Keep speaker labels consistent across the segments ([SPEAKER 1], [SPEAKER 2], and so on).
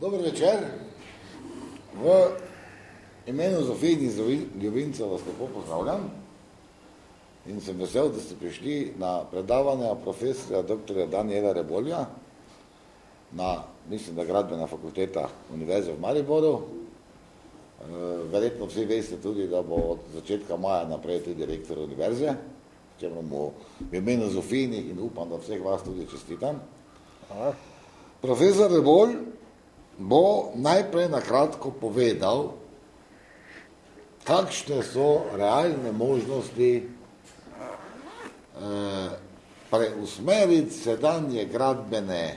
[SPEAKER 1] Dobro večer. V imenu Zofijnih ljubincev vas lepo pozdravljam in sem vesel, da ste prišli na predavanje profesorja dr. Daniela Rebolja na, mislim, da gradbena fakulteta Univerze v Mariboru. Eh, verjetno vsi veste tudi, da bo od začetka maja naprej tudi direktor Univerze, če bomo v imenu Zofijnih in upam, da vseh vas tudi čestitam. Profesor Rebolj bo najprej na kratko povedal, kakšne so realne možnosti eh, preusmeriti sedanje gradbene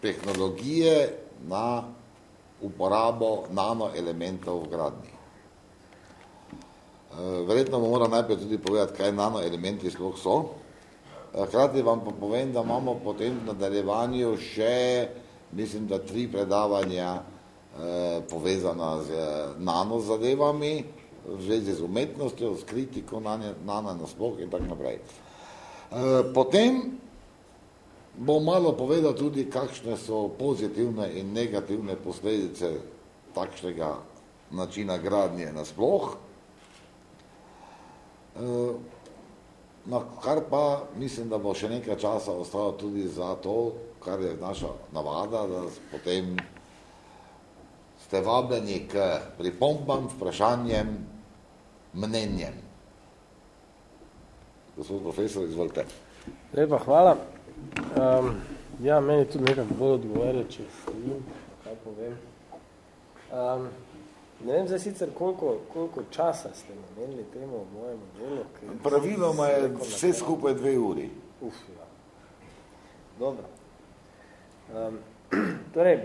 [SPEAKER 1] tehnologije na uporabo nanoelementov v gradni. Eh, verjetno bomo mora najprej tudi povedati, kaj nanoelementi sploh so. Eh, hkrati vam pa povem, da imamo potem v nadaljevanju še mislim, da tri predavanja eh, povezana z eh, nano zadevami, v zvezi z umetnostjo, s kritiko nano nasploh in tako naprej. Eh, potem bom malo povedal tudi, kakšne so pozitivne in negativne posledice takšnega načina gradnje nasploh. Eh, no, kar pa mislim, da bo še nekaj časa ostalo tudi za to, kar je naša navada, da potem ste vabljeni k pripombam, vprašanjem, mnenjem. Gospod profesor, izvolite.
[SPEAKER 2] Lepa, hvala. Um, ja, meni tudi nekako bolj odgovarja, če stojim, kaj povem. Um, ne vem zdaj sicer, koliko, koliko časa ste namenili temu mojemu delu.
[SPEAKER 1] Praviloma je vse skupaj dve uri.
[SPEAKER 2] Uf, ja. Dobro. Um, torej,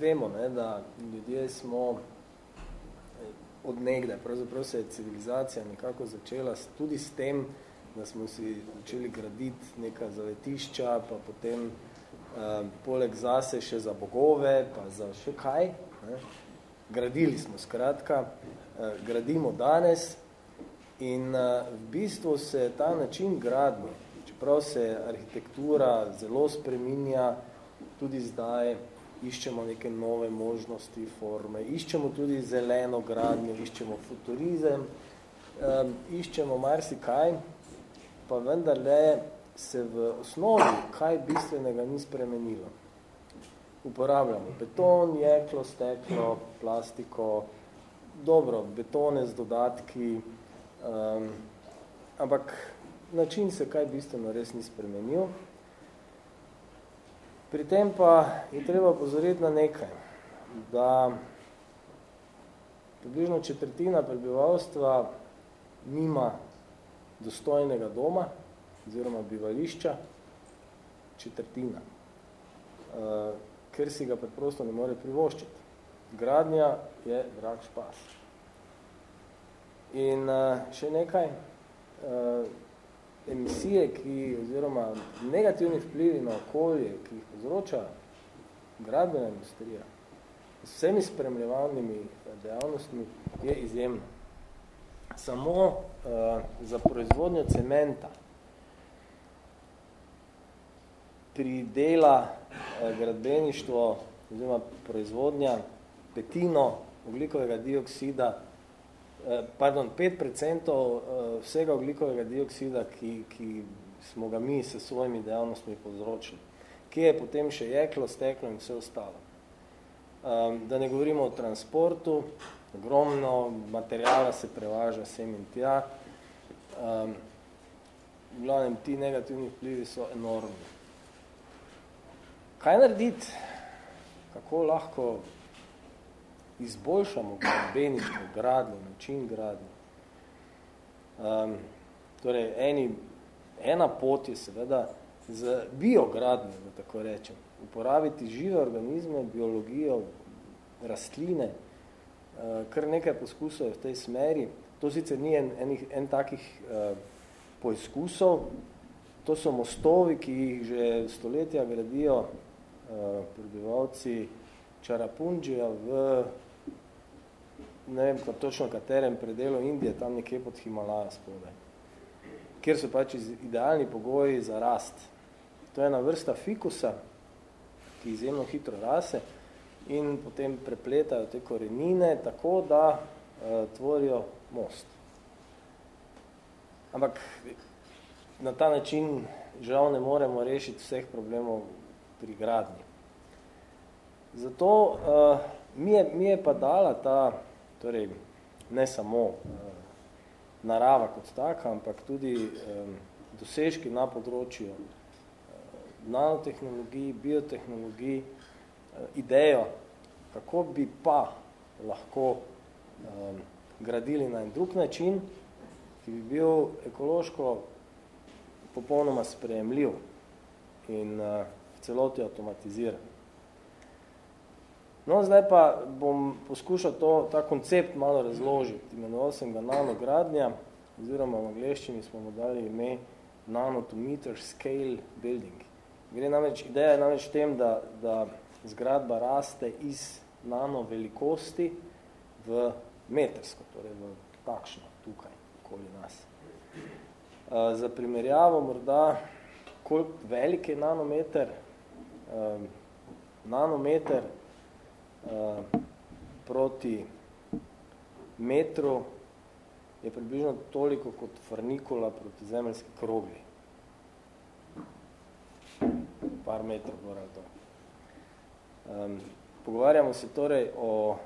[SPEAKER 2] vemo, ne, da ljudje smo eh, od nekdaj, pravzaprav se je civilizacija nekako začela tudi s tem, da smo si začeli graditi neka zavetišča, pa potem um, poleg zase še za bogove, pa za še kaj. Ne. Gradili smo skratka, uh, gradimo danes in uh, v bistvu se ta način gradnje, čeprav se arhitektura zelo spreminja, tudi zdaj iščemo neke nove možnosti, forme, iščemo tudi zeleno gradnjo, iščemo futurizem, um, iščemo marsikaj, pa vendarle se v osnovi kaj bistvenega ni spremenilo. Uporabljamo beton, jeklo, steklo, plastiko, dobro, betone z dodatki, um, ampak način se kaj bistveno res ni spremenil. Pri tem pa je treba pozoriti na nekaj, da približno četrtina prebivalstva nima dostojnega doma oziroma bivališča, četrtina, uh, ker si ga preprosto ne more privoščiti. Gradnja je drag špas. In uh, še nekaj, uh, emisije, ki, oziroma negativni vplivi na okolje, ki jih povzroča gradbena industrija, s vsemi spremljevalnimi dejavnostmi, je izjemno. Samo uh, za proizvodnjo cementa pridela uh, gradbeništvo oziroma proizvodnja petino oglikovega dioksida Eh, pardon, 5% eh, vsega oglikovega dioksida, ki, ki smo ga mi s svojimi dejavnostmi povzročili. Kje je potem še jeklo, steklo in vse ostalo. Um, da ne govorimo o transportu, ogromno materijala se prevaža sem in tja. Um, v glavnem, ti negativni vplivi so enormni. Kaj narediti? Kako lahko izboljšamo gradbeništvo, gradnjo, način gradnje. Um, torej, eni, ena pot je seveda z biogradnjo, da tako rečem, uporabiti žive organizme, biologijo, rastline, uh, kar nekaj poskusov je v tej smeri. To sicer ni en, en, en takih uh, poizkusov, to so mostovi, ki jih že stoletja gradijo uh, prebivalci Čarapunđija v ne vem pa točno katerem predelu Indije, tam nekje pod Himalaja spodaj, kjer so pač idealni pogoji za rast. To je ena vrsta fikusa, ki izjemno hitro rase, in potem prepletajo te korenine tako, da uh, tvorijo most. Ampak na ta način žal ne moremo rešiti vseh problemov pri gradnji. Zato uh, mi, je, mi je pa dala ta, torej ne samo uh, narava kot taka, ampak tudi um, dosežki na področju uh, nanotehnologij, biotehnologij, uh, idejo, kako bi pa lahko um, gradili na en drug način, ki bi bil ekološko popolnoma sprejemljiv in uh, v celoti avtomatiziran. No, zdaj pa bom poskušal to, ta koncept malo razložiti. Imenoval sem ga nanogradnja, oziroma v angleščini smo mu dali ime nanotometer scale building. Gre namreč, ideja je namreč tem, da, da zgradba raste iz nano velikosti v metrsko, torej v takšno tukaj, okoli nas. Uh, za primerjavo morda, koliko velik je nanometer, um, nanometer proti metru je približno toliko kot farnikula proti zemeljski krogli. Par metrov moral to. Um, pogovarjamo se torej o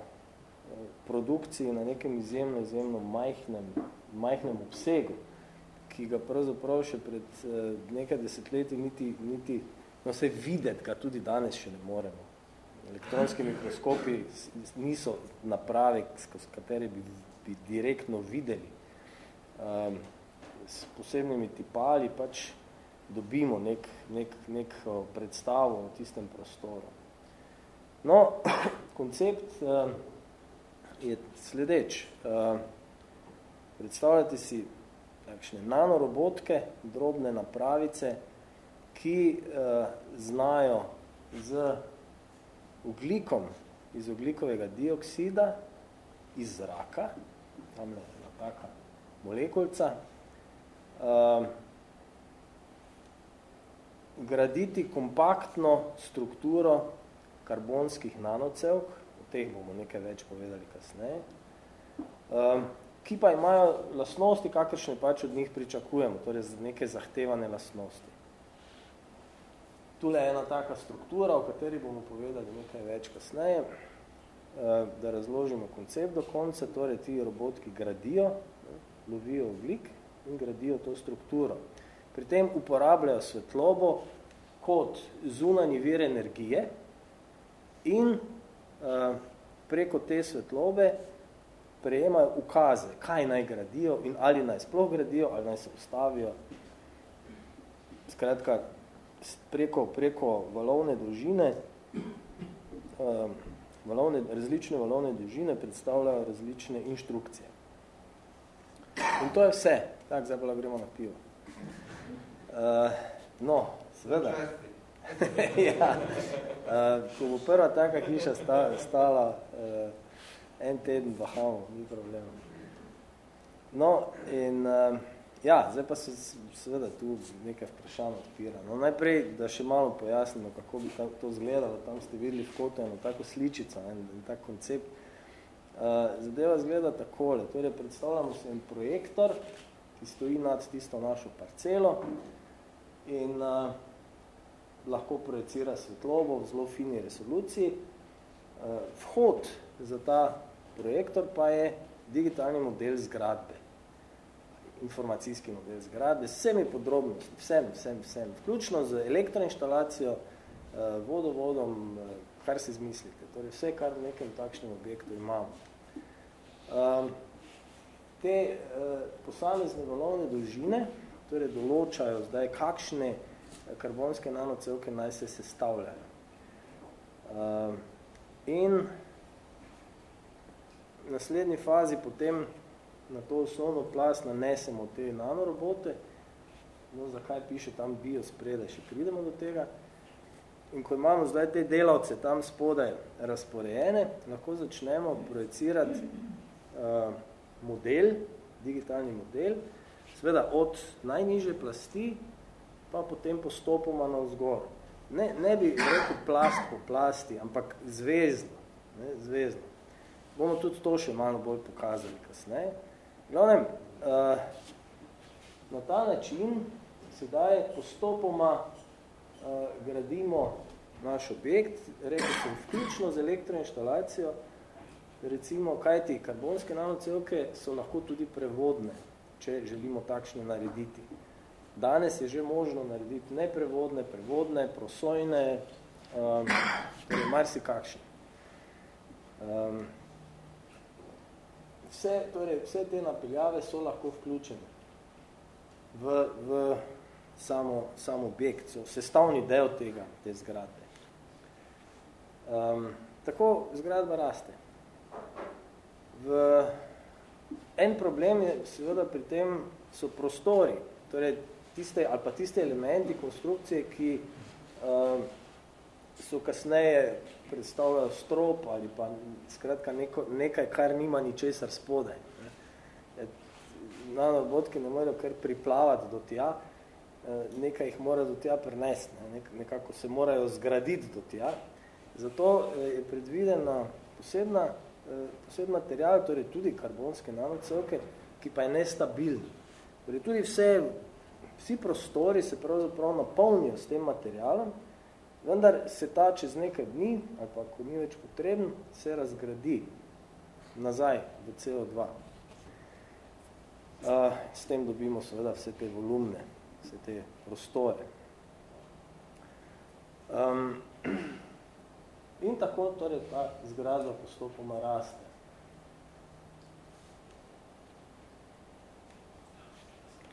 [SPEAKER 2] produkciji na nekem izjemno, izjemno majhnem, majhnem obsegu, ki ga pravzaprav še pred eh, nekaj desetletji niti, niti no se videti, ga tudi danes še ne moremo. Elektronski mikroskopi niso naprave, s kateri bi, bi direktno videli. Um, s posebnimi tipali pač dobimo nek, nek, nek predstavo v tistem prostoru. No, koncept uh, je sledeč. Uh, predstavljate si takšne nanorobotke, drobne napravice, ki uh, znajo z uglikom iz uglikovega dioksida iz zraka, tam je ena taka molekulca, uh, graditi kompaktno strukturo karbonskih nanocevk, teh bomo nekaj več povedali kasneje, um, ki pa imajo lastnosti, kakršne pač od njih pričakujemo, torej neke zahtevane lastnosti. Tule je ena taka struktura, o kateri bomo povedali nekaj več kasneje, uh, da razložimo koncept do konca, torej ti robotki gradijo, lovijo oglik in gradijo to strukturo. Pri tem uporabljajo svetlobo kot zunanji vir energije in Eh, preko te svetlobe prejemajo ukaze, kaj naj gradijo in ali naj sploh gradijo, ali naj se ustavijo. Skratka, preko, preko valovne dolžine, um, valovne, različne valovne dolžine predstavljajo različne inštrukcije. In to je vse. Tak, zdaj pa gremo na pivo. Uh, no, seveda. ja. uh, ko bo prva taka hiša sta, stala uh, en teden Havu, ni problema. No, in uh, ja, zdaj pa se seveda tu nekaj vprašanj odpira. No, najprej, da še malo pojasnimo, kako bi tam, to zgledalo. Tam ste videli foto eno tako sličico, en, en tak koncept. Uh, zadeva zgleda takole. Torej, predstavljamo se en projektor, ki stoji nad tisto našo parcelo in uh, lahko projecira svetlobo v zelo fini resoluciji. Eh, vhod za ta projektor pa je digitalni model zgradbe, informacijski model zgradbe, s vsemi podrobnosti, vsem, vsem, vsem, vključno z elektroinštalacijo, eh, vodovodom, eh, kar si zmislite, torej vse, kar v nekem takšnem objektu imamo. Ehm, te posamezne valovne dolžine torej določajo zdaj, kakšne karbonske nanocevke naj se sestavljajo. Uh, in v naslednji fazi potem na to osnovno plast nanesemo te nanorobote, no, zakaj piše tam bio spredaj, še pridemo do tega. In ko imamo zdaj te delavce tam spodaj razporejene, lahko začnemo projecirati uh, model, digitalni model, seveda od najnižje plasti pa potem postopoma na vzgor. ne, ne bi rekel plast po plasti, ampak zvezno, ne, zvezno. Bomo tudi to še malo bolj pokazali kasneje. Glavnem, uh, na ta način sedaj postopoma uh, gradimo naš objekt, rekel sem, vključno z elektroinštalacijo, recimo, kaj ti karbonske nanocelke so lahko tudi prevodne, če želimo takšne narediti. Danes je že možno narediti neprevodne, prevodne, prosojne, um, torej marsi kakšne. Um, vse, torej, vse te napeljave so lahko vključene v, v samo, samo objekt, so sestavni del tega, te zgradbe. Um, tako zgradba raste. V, en problem je seveda pri tem so prostori, torej tiste, ali pa tiste elementi konstrukcije, ki uh, so kasneje predstavljajo strop ali pa skratka neko, nekaj, kar nima ničesar spodaj. Ne. Nanobotki ne morajo kar priplavati do tja, uh, nekaj jih mora do tja prenesti, ne. Nek, nekako se morajo zgraditi do tja. Zato uh, je predvidena posebna, uh, posebna material, torej tudi karbonske nanocelke, ki pa je nestabilni. Torej tudi vse vsi prostori se pravzaprav napolnijo s tem materialom, vendar se ta čez nekaj dni, ali pa ko ni več potreben, se razgradi nazaj v CO2. Uh, s tem dobimo seveda vse te volumne, vse te prostore. Um, in tako torej ta zgradba postopoma raste.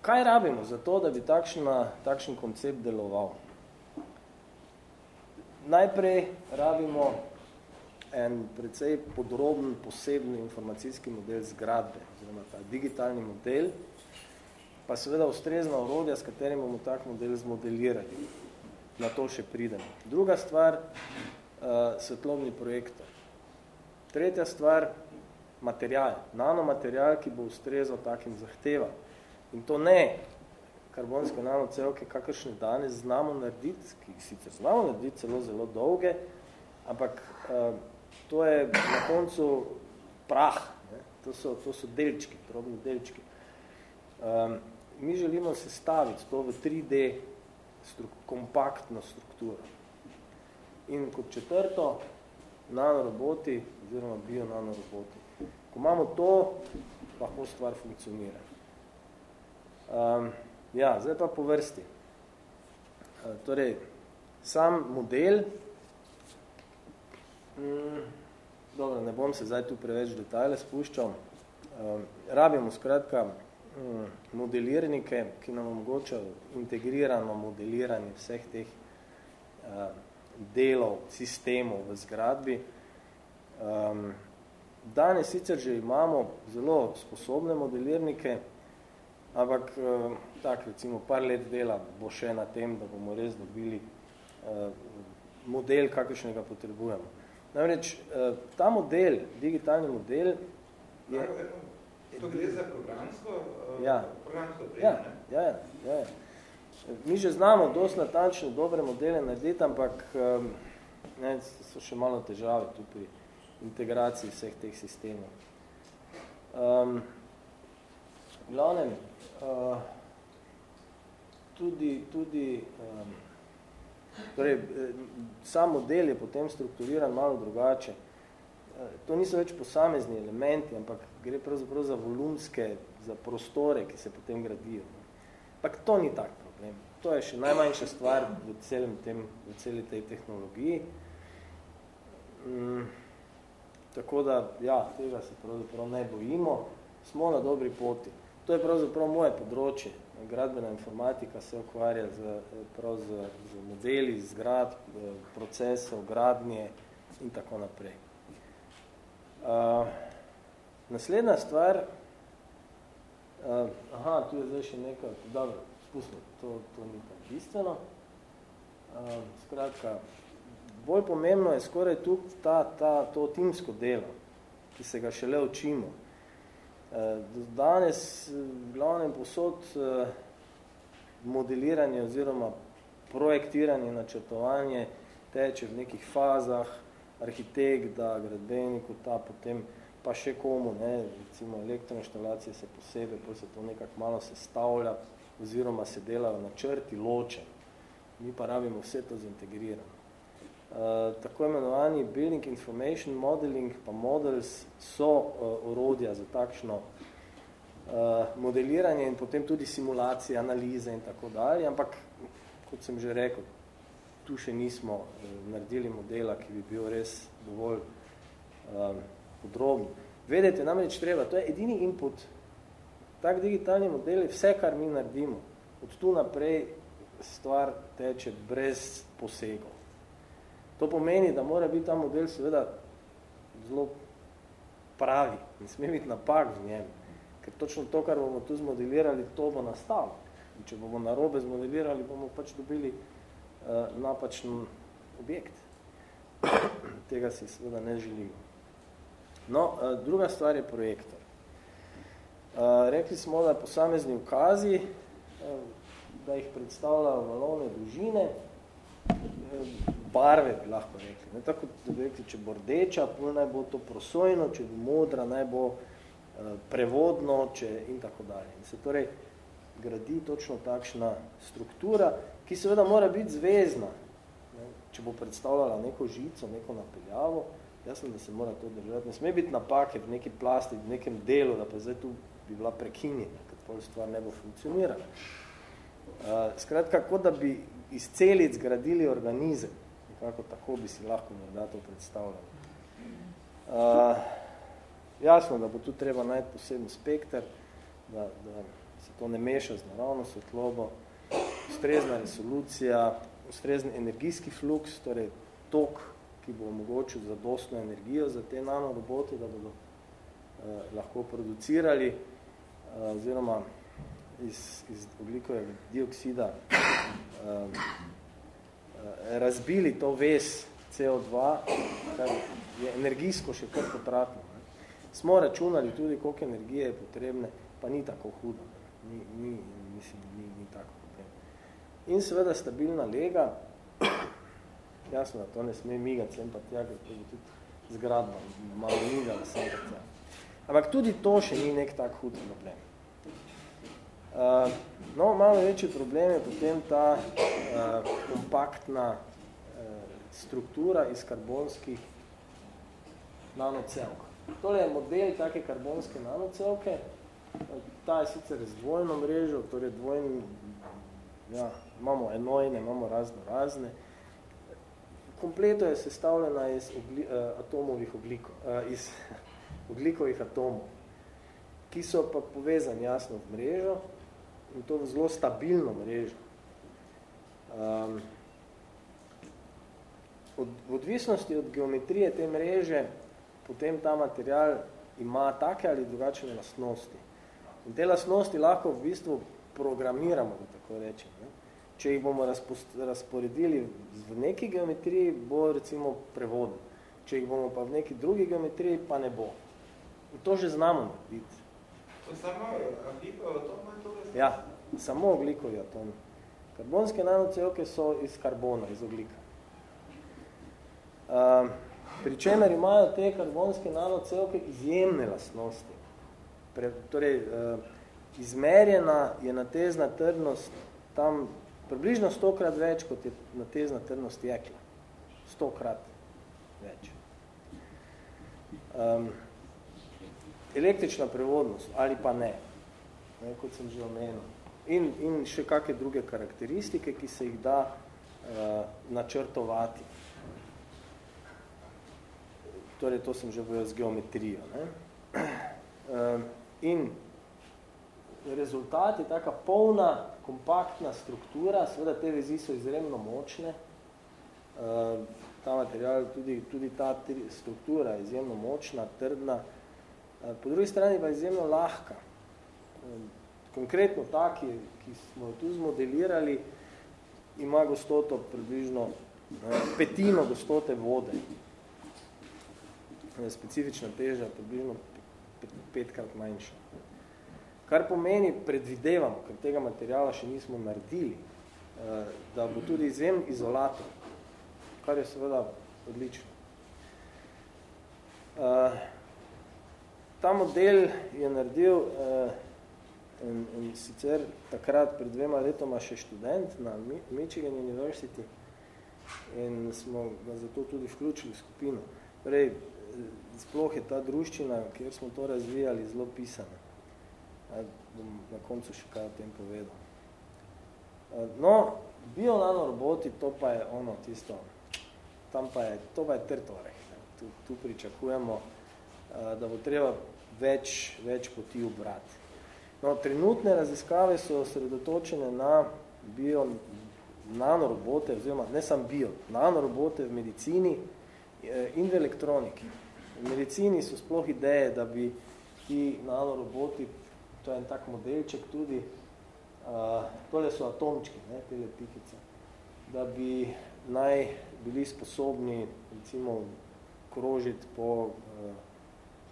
[SPEAKER 2] Kaj rabimo za to, da bi takšna, takšen koncept deloval? Najprej rabimo en precej podroben, poseben informacijski model zgradbe, oziroma ta digitalni model, pa seveda ustrezna orodja, s katerim bomo tak model zmodelirali. Na to še pridemo. Druga stvar, uh, svetlobni projektor. Tretja stvar, material, nanomaterial, ki bo ustrezal takim zahtevam. In to ne karbonske nanocelke, kakršne danes znamo narediti, ki sicer znamo narediti celo zelo dolge, ampak uh, to je na koncu prah, ne? To, so, to so delčki, drobni delčki. Um, mi želimo sestaviti to v 3D struk kompaktno strukturo. In kot četrto, nanoroboti oziroma bio-nanoroboti. Ko imamo to, lahko stvar funkcionira. Um, ja, zdaj pa po vrsti. Torej, sam model, mm, dobro, ne bom se zdaj tu preveč detajle spuščal, rabimo skratka um, modelirnike, ki nam omogočajo integrirano modeliranje vseh teh delov, sistemov v zgradbi. Danes sicer že imamo zelo sposobne modelirnike, Ampak eh, tak, recimo, par let dela bo še na tem, da bomo res dobili eh, model, kakršnega potrebujemo. Namreč, eh, ta model, digitalni model je...
[SPEAKER 3] To gre za programsko,
[SPEAKER 2] ja.
[SPEAKER 3] programsko
[SPEAKER 2] ja, ja, ja, ja. Mi že znamo dosti natančne, dobre modele narediti, ampak ne, so še malo težave tu pri integraciji vseh teh sistemov. Um, glavnem, uh, tudi, tudi um, torej, sam model je potem strukturiran malo drugače. Uh, to niso več posamezni elementi, ampak gre pravzaprav za volumske, za prostore, ki se potem gradijo. Ampak to ni tak problem. To je še najmanjša stvar v, celem tem, v celi tej tehnologiji. Um, tako da, ja, tega se pravzaprav ne bojimo. Smo na dobri poti. To je pravzaprav moje področje. Gradbena informatika se ukvarja z, prav z, z modeli, zgrad, procesov, gradnje in tako naprej. Uh, naslednja stvar, uh, aha, tu je zdaj še nekaj, dobro, spustno, to, to ni pa bistveno. Uh, skratka, bolj pomembno je skoraj tu ta, ta, to timsko delo, ki se ga šele učimo. Danes v glavnem posod modeliranje oziroma projektiranje, načrtovanje teče v nekih fazah, arhitekt, da gradbeniku ta potem pa še komu, ne, recimo elektroinštalacije se posebej, pa se to nekako malo sestavlja, oziroma se delajo na črti ločen. Mi pa rabimo vse to zintegrirano. Uh, tako imenovani Building Information Modeling pa Models so uh, orodja za takšno uh, modeliranje in potem tudi simulacije, analize in tako dalje, ampak kot sem že rekel, tu še nismo uh, naredili modela, ki bi bil res dovolj um, podrobni. Vedete, namreč treba, to je edini input. Tak digitalni model je vse, kar mi naredimo. Od tu naprej stvar teče brez posegov. To pomeni, da mora biti ta model seveda zelo pravi, ne sme biti napak v njem, ker točno to, kar bomo tu zmodelirali, to bo nastalo. In če bomo narobe zmodelirali, bomo pač dobili uh, napačen objekt. Tega si seveda ne želimo. No, uh, druga stvar je projektor. Uh, rekli smo, da posamezni ukazi, uh, da jih predstavljajo valovne družine, barve bi lahko rekli. Ne? Tako da bi rekli, če bo rdeča, naj bo to prosojno, če bo modra, naj bo uh, prevodno če, in tako dalje. In se torej gradi točno takšna struktura, ki seveda mora biti zvezna. Ne? Če bo predstavljala neko žico, neko napeljavo, jasno, da se mora to držati. Ne sme biti napake v neki plasti, v nekem delu, da pa zdaj tu bi bila prekinjena, ker pol stvar ne bo funkcionirala. Uh, skratka, kot da bi iz celic gradili organizem, nekako tako bi si lahko morda to predstavljali. Uh, jasno, da bo tu treba najti poseben spektr, da, da se to ne meša z naravno svetlobo, ustrezna resolucija, ustrezen energijski fluks, torej tok, ki bo omogočil zadostno energijo za te nanorobote, da bodo uh, lahko producirali uh, oziroma iz, iz oglikovega dioksida uh, Eh, razbili to ves CO2, kar je energijsko še kar potratno. Ne. Smo računali tudi, koliko energije je potrebne, pa ni tako hudo. Ni, ni, mislim, ni, ni tako potrebno. In seveda stabilna lega, jasno, da to ne sme migati sem pa tja, ker to je tudi zgradba, malo migala sem pa tja. Ampak tudi to še ni nek tak hud problem. Uh, no, malo večji problem je potem ta uh, kompaktna uh, struktura iz karbonskih nanocelk. Tole je model take karbonske nanocelke. Ta je sicer z dvojno mrežo, torej dvojni, ja, imamo enojne, imamo razno razne. Kompleto je sestavljena iz ogli, uh, atomovih ogliko, uh, iz oglikovih atomov, ki so pa povezani jasno v mrežo, in to zelo stabilno mrežo. Um, od, v odvisnosti od geometrije te mreže, potem ta material ima take ali drugačne lastnosti. In te lastnosti lahko v bistvu programiramo, da tako rečem. Ne? Če jih bomo razporedili v neki geometriji, bo recimo prevodno. Če jih bomo pa v neki drugi geometriji, pa ne bo. In to že znamo narediti.
[SPEAKER 3] To samo oglikove atome?
[SPEAKER 2] Ja, samo oglikovi atomi. Karbonske nanocelke so iz karbona, iz oglika. Uh, pri čemer imajo te karbonske nanocelke izjemne lastnosti. Pre, torej, uh, izmerjena je natezna trdnost tam približno stokrat več, kot je natezna trdnost jekla. Stokrat več. Um, električna prevodnost ali pa ne, ne kot sem že omenil. In, in še kakšne druge karakteristike, ki se jih da uh, načrtovati. Torej, to sem že povedal z geometrijo. Ne? Uh, in rezultat je taka polna, kompaktna struktura, seveda te vezi so izremno močne, uh, ta material, tudi, tudi ta struktura je izjemno močna, trdna, Po drugi strani pa je izjemno lahka. Konkretno ta, ki, ki smo jo tu zmodelirali, ima gostoto približno petino gostote vode. Specifična teža približno petkrat manjša. Kar pomeni, predvidevamo, ker tega materijala še nismo naredili, da bo tudi izjem izolator, kar je seveda odlično. Ta model je naredil in, in sicer takrat pred dvema letoma še študent na Michigan University in smo ga zato tudi vključili v skupino. Torej, sploh je ta druščina, kjer smo to razvijali, zelo pisana. Ja, bom na koncu še kaj o tem povedal. No, bio nanoroboti, to pa je ono tisto, tam pa je, to pa je trtorek. Tu, tu pričakujemo, da bo treba več, več poti obrati. No, trenutne raziskave so osredotočene na bio nanorobote, oziroma ne samo bio, nanorobote v medicini eh, in v elektroniki. V medicini so sploh ideje, da bi ti nanoroboti, to je en tak modelček tudi, uh, tole so atomčki, ne, tele pikice, da bi naj bili sposobni recimo krožiti po uh,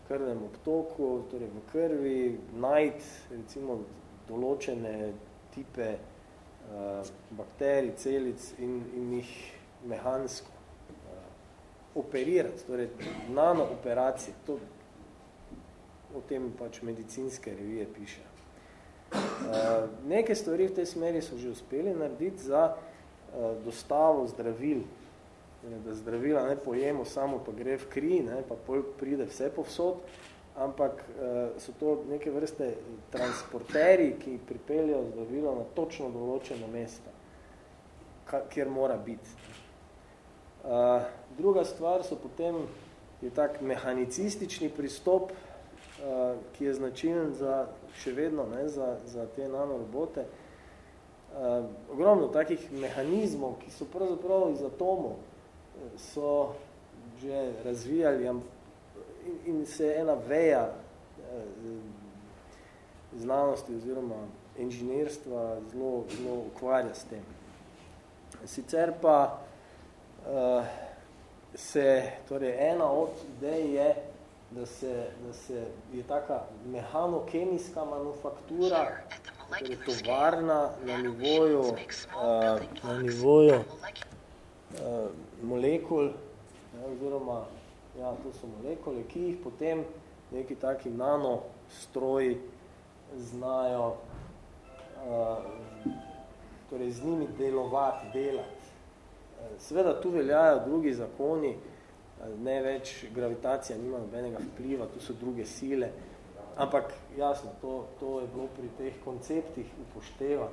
[SPEAKER 2] krvnem obtoku, torej v krvi, najti recimo določene tipe uh, bakterij, celic in, in jih mehansko operirati, torej nano operacije, to o tem pač medicinske revije piše. Uh, neke stvari v tej smeri so že uspeli narediti za uh, dostavo zdravil, da zdravila ne pojemo samo, pa gre v kri, ne, pa pride vse povsod, ampak uh, so to neke vrste transporteri, ki pripeljajo zdravilo na točno določeno mesto, kjer mora biti. Uh, druga stvar so potem je tak mehanicistični pristop, uh, ki je značilen za, še vedno ne, za, za te nanorobote. Uh, ogromno takih mehanizmov, ki so pravzaprav iz atomov, so že razvijali in, in se ena veja uh, znanosti oziroma inženirstva zelo, zelo ukvarja s tem. Sicer pa uh, se, torej ena od idej je, da se, da se je taka mehanokemijska manufaktura, torej tovarna na nivoju, uh, na nivoju uh, molekul, ja, oziroma, ja, to so molekule, ki jih potem neki taki nano stroji znajo uh, torej z njimi delovati, delati. Seveda tu veljajo drugi zakoni, ne več gravitacija nima nobenega vpliva, tu so druge sile, ampak jasno, to, to je bilo pri teh konceptih upošteva.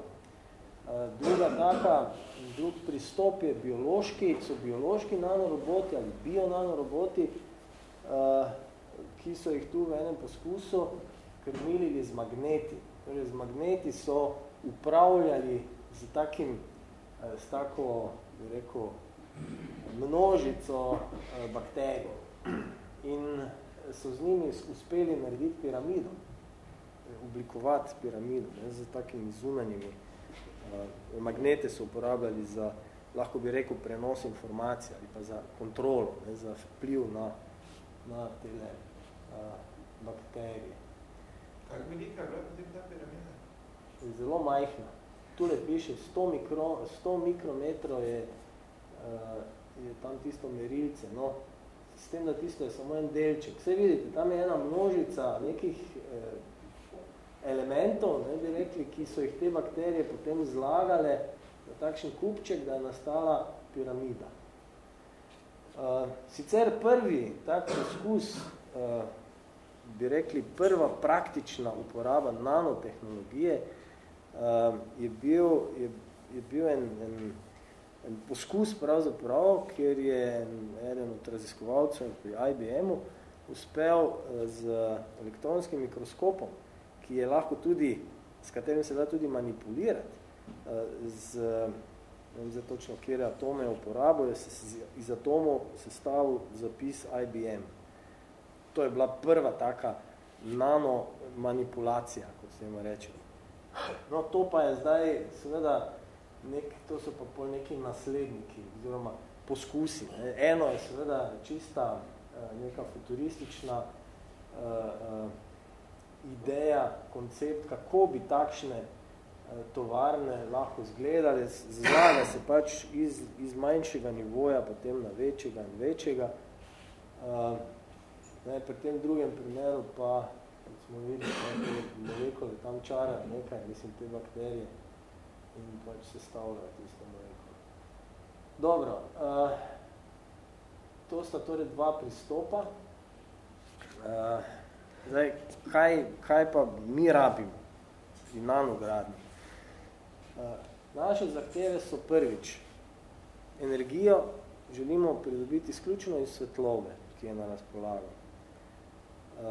[SPEAKER 2] Druga taka, drug pristop je biološki, so biološki nanoroboti ali bionanoroboti, ki so jih tu v enem poskusu krmilili z magneti. Torej, z magneti so upravljali z takim, s tako bi rekel, množico bakterij in so z njimi uspeli narediti piramido, oblikovati piramido ne, z takimi zunanjimi. Uh, magnete so uporabljali za, lahko bi rekel, prenos informacij ali pa za kontrolo, ne, za vpliv na, na tele uh, bakterije.
[SPEAKER 3] Kako velika je bila potem ta piramida?
[SPEAKER 2] Zelo majhna tule piše 100, mikro, 100 mikrometrov je, uh, je tam tisto merilce, no, s tem, da tisto je samo en delček. Vse vidite, tam je ena množica nekih uh, elementov, ne bi rekli, ki so jih te bakterije potem zlagale na takšen kupček, da je nastala piramida. Uh, sicer prvi tak poskus, uh, bi rekli, prva praktična uporaba nanotehnologije, uh, je bil, je, je bil en, en, en poskus pravzaprav, kjer je eden od raziskovalcev pri IBM-u uspel z elektronskim mikroskopom, ki je lahko tudi, s katerim se da tudi manipulirati, uh, z, ne vem točno, kjer atome uporabljajo, se iz atomov sestavil zapis IBM. To je bila prva taka nano manipulacija, kot se ima rečeno. No, to pa je zdaj, seveda, nek, to so pa pol neki nasledniki, oziroma poskusi. Ne. Eno je seveda čista eh, neka futuristična uh, uh, ideja, koncept, kako bi takšne tovarne lahko zgledali, zlaga se pač iz, iz manjšega nivoja potem na večjega in večjega. Uh, ne, pri tem drugem primeru pa smo videli, molekule tam čara nekaj, mislim, te bakterije in pač se stavljajo tiste molekule. Dobro, uh, to sta torej dva pristopa. Uh, zdaj, kaj, kaj pa mi rabimo pri nanogradni? Uh, naše zahteve so prvič. Energijo želimo pridobiti izključno iz svetlobe, ki je na razpolago. Uh,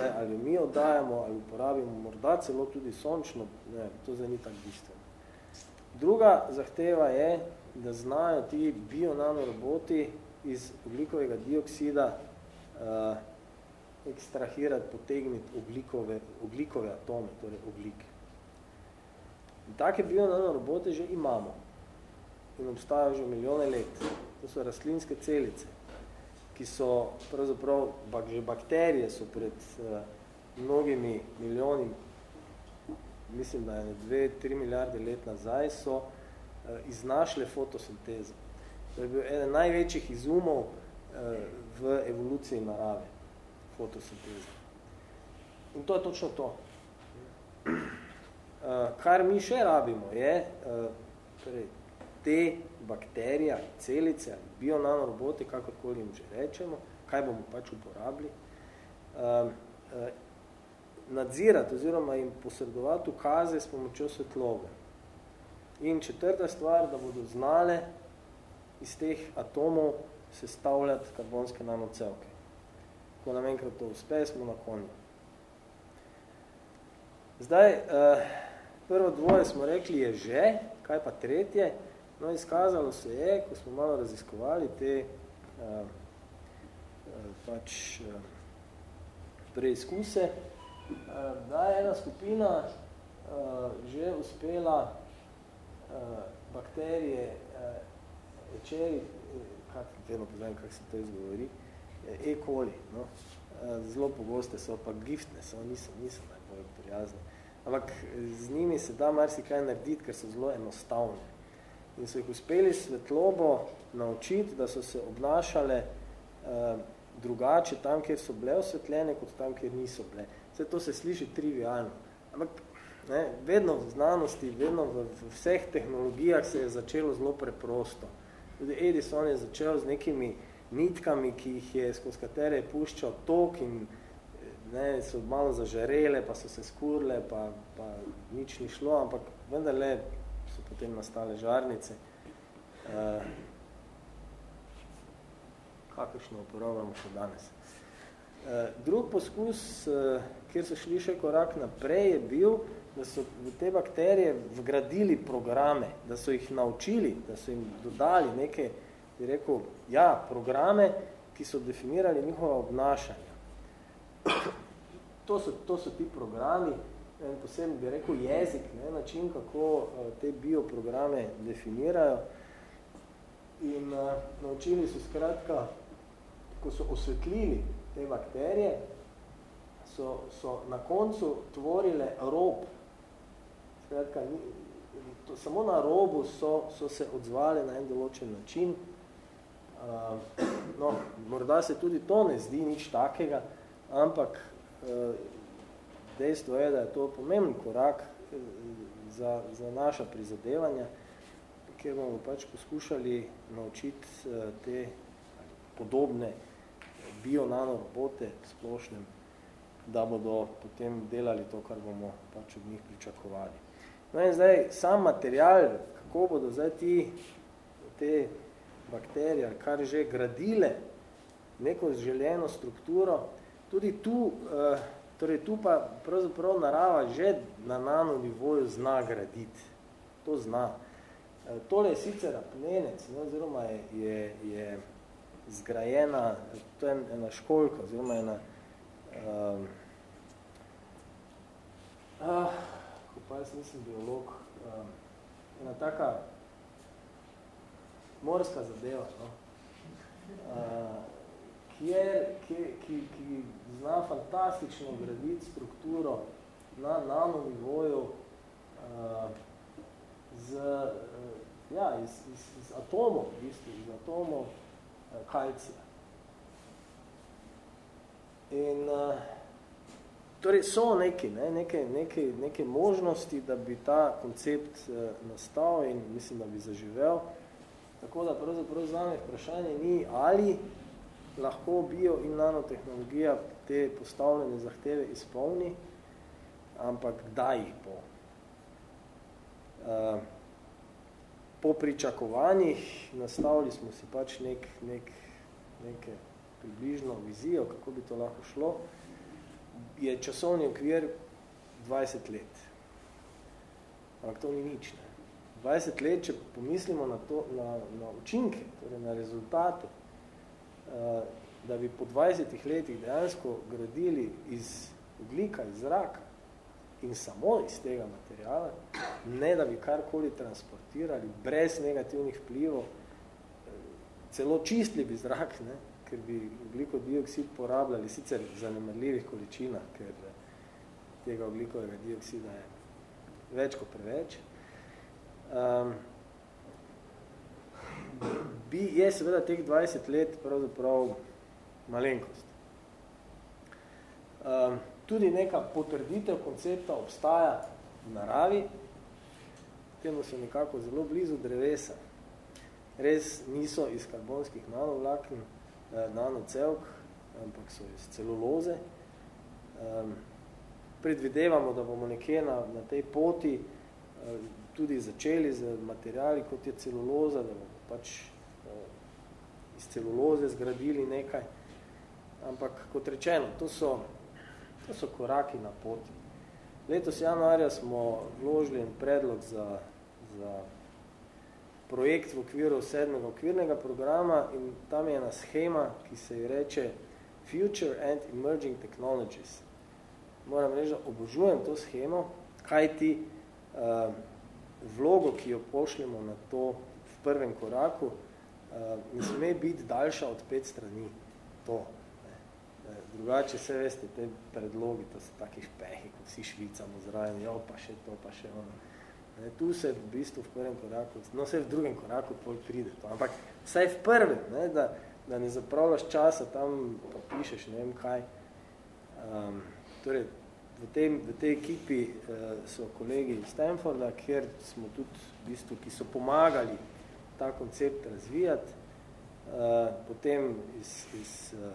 [SPEAKER 2] ne, ali mi oddajamo, ali uporabimo morda celo tudi sončno, ne, to zdaj ni tako bistveno. Druga zahteva je, da znajo ti bio-nanoroboti iz oglikovega dioksida uh, ekstrahirati, potegniti oglikove, oglikove atome, torej oglike. In take bio-nanorobote že imamo in obstajajo že milijone let. To so rastlinske celice ki so pravzaprav, bak, že bakterije so pred uh, mnogimi milijoni, mislim, da je dve, tri milijarde let nazaj, so uh, iznašle fotosintezo. To je bil eden največjih izumov uh, v evoluciji narave, fotosinteza. In to je točno to. Uh, kar mi še rabimo je, uh, torej, te bakterija, celice ali bionanorobote, kakorkoli jim že rečemo, kaj bomo pač uporabili, uh, nadzirati oziroma jim posredovati ukaze s pomočjo svetlobe. In četrta stvar, da bodo znale iz teh atomov sestavljati karbonske nanocevke. Ko nam enkrat to uspe, smo na konju. Zdaj, uh, prvo dvoje smo rekli je že, kaj pa tretje, No, izkazalo se je, ko smo malo raziskovali te uh, uh, pač preizkuse, da je ena skupina že uspela bakterije ečeri, kak, vedno poznam, kako se to izgovori, E. coli, no? uh, zelo pogoste so, pa giftne so, niso, niso najbolj prijazni. Ampak z njimi se da marsikaj narediti, ker so zelo enostavne in so jih uspeli svetlobo naučiti, da so se obnašale eh, drugače tam, kjer so bile osvetljene, kot tam, kjer niso bile. Vse to se sliši trivialno. Ampak ne, vedno v znanosti, vedno v, v vseh tehnologijah se je začelo zelo preprosto. Tudi Edison je začel z nekimi nitkami, ki jih je, skozi katere je puščal tok in ne, so malo zažarele, pa so se skurle, pa, pa nič ni šlo, ampak vendarle so potem nastale žarnice. Uh, kakršno uporabljamo še danes. Uh, drug poskus, uh, kjer so šli še korak naprej, je bil, da so v te bakterije vgradili programe, da so jih naučili, da so jim dodali neke, bi rekel, ja, programe, ki so definirali njihova obnašanja. To so, to so ti programi, en posebno bi rekel jezik, ne, način, kako uh, te bioprograme definirajo. In uh, naučili so skratka, ko so osvetlili te bakterije, so, so na koncu tvorile rob. Skratka, ni, to, samo na robu so, so se odzvali na en določen način. Uh, no, morda se tudi to ne zdi nič takega, ampak uh, dejstvo je, da je to pomemben korak eh, za, za naša prizadevanja, kjer bomo pač poskušali naučiti eh, te podobne bio-nanorobote splošnem, da bodo potem delali to, kar bomo pač od njih pričakovali. No in zdaj, sam material, kako bodo zdaj ti, te bakterije, kar že gradile neko željeno strukturo, tudi tu eh, Torej, tu pa pravzaprav narava že na nano nivoju zna graditi. To zna. E, tole je sicer apnenec, no, oziroma je, je, je zgrajena, to je ena školjka, oziroma ena, um, ah, ko pa jaz nisem biolog, um, ena taka morska zadeva, no. Uh, kjer, ki, ki, ki zna fantastično graditi strukturo na nano nivoju, uh, z, uh, ja, iz, iz, iz atomov, v bistvu, iz atomov uh, kalcija. In uh, torej so neki, ne, neke, neke, neke možnosti, da bi ta koncept uh, nastal in mislim, da bi zaživel. Tako da pravzaprav zame vprašanje ni, ali lahko bio in nanotehnologija te postavljene zahteve izpolni, ampak kdaj jih bo. Uh, po pričakovanjih nastavili smo si pač nek, nek, neke približno vizijo, kako bi to lahko šlo, je časovni okvir 20 let. Ampak to ni nič. Ne? 20 let, če pomislimo na, to, na, na učinke, torej na rezultate, uh, da bi po 20 letih dejansko gradili iz oglika, iz zraka in samo iz tega materijala, ne da bi karkoli transportirali, brez negativnih vplivov, celo čistili bi zrak, ne, ker bi ogliko dioksid porabljali sicer v zanemarljivih količinah, ker tega oglikovega dioksida je več kot preveč. Um, bi, je seveda teh 20 let pravzaprav malenkost. Um, tudi neka potrditev koncepta obstaja v naravi, temu so nekako zelo blizu drevesa. Res niso iz karbonskih nanovlaken, eh, nanocelk, ampak so iz celuloze. Um, predvidevamo, da bomo nekje na, na tej poti eh, tudi začeli z materiali, kot je celuloza, da bomo pač eh, iz celuloze zgradili nekaj. Ampak, kot rečeno, to so To so koraki na poti. Letos januarja smo vložili en predlog za, za projekt v okviru sedmega okvirnega programa in tam je ena schema, ki se ji reče Future and Emerging Technologies. Moram reči, da obožujem to schemo, kaj ti uh, vlogo, ki jo pošljemo na to v prvem koraku, uh, ne sme biti daljša od pet strani. To. Drugače, vse veste, te predlogi, to so taki špehi, ko vsi švicamo zraven, jo, pa še to, pa še ono. Ne, tu se v bistvu v prvem koraku, no vse v drugem koraku pol pride to, ampak vsaj v prvem, ne, da, da ne zapravljaš časa, tam pa pišeš, ne vem kaj. Um, torej, v, tem, v tej ekipi uh, so kolegi iz Stanforda, kjer smo tudi v bistvu, ki so pomagali ta koncept razvijati, uh, potem iz, iz uh,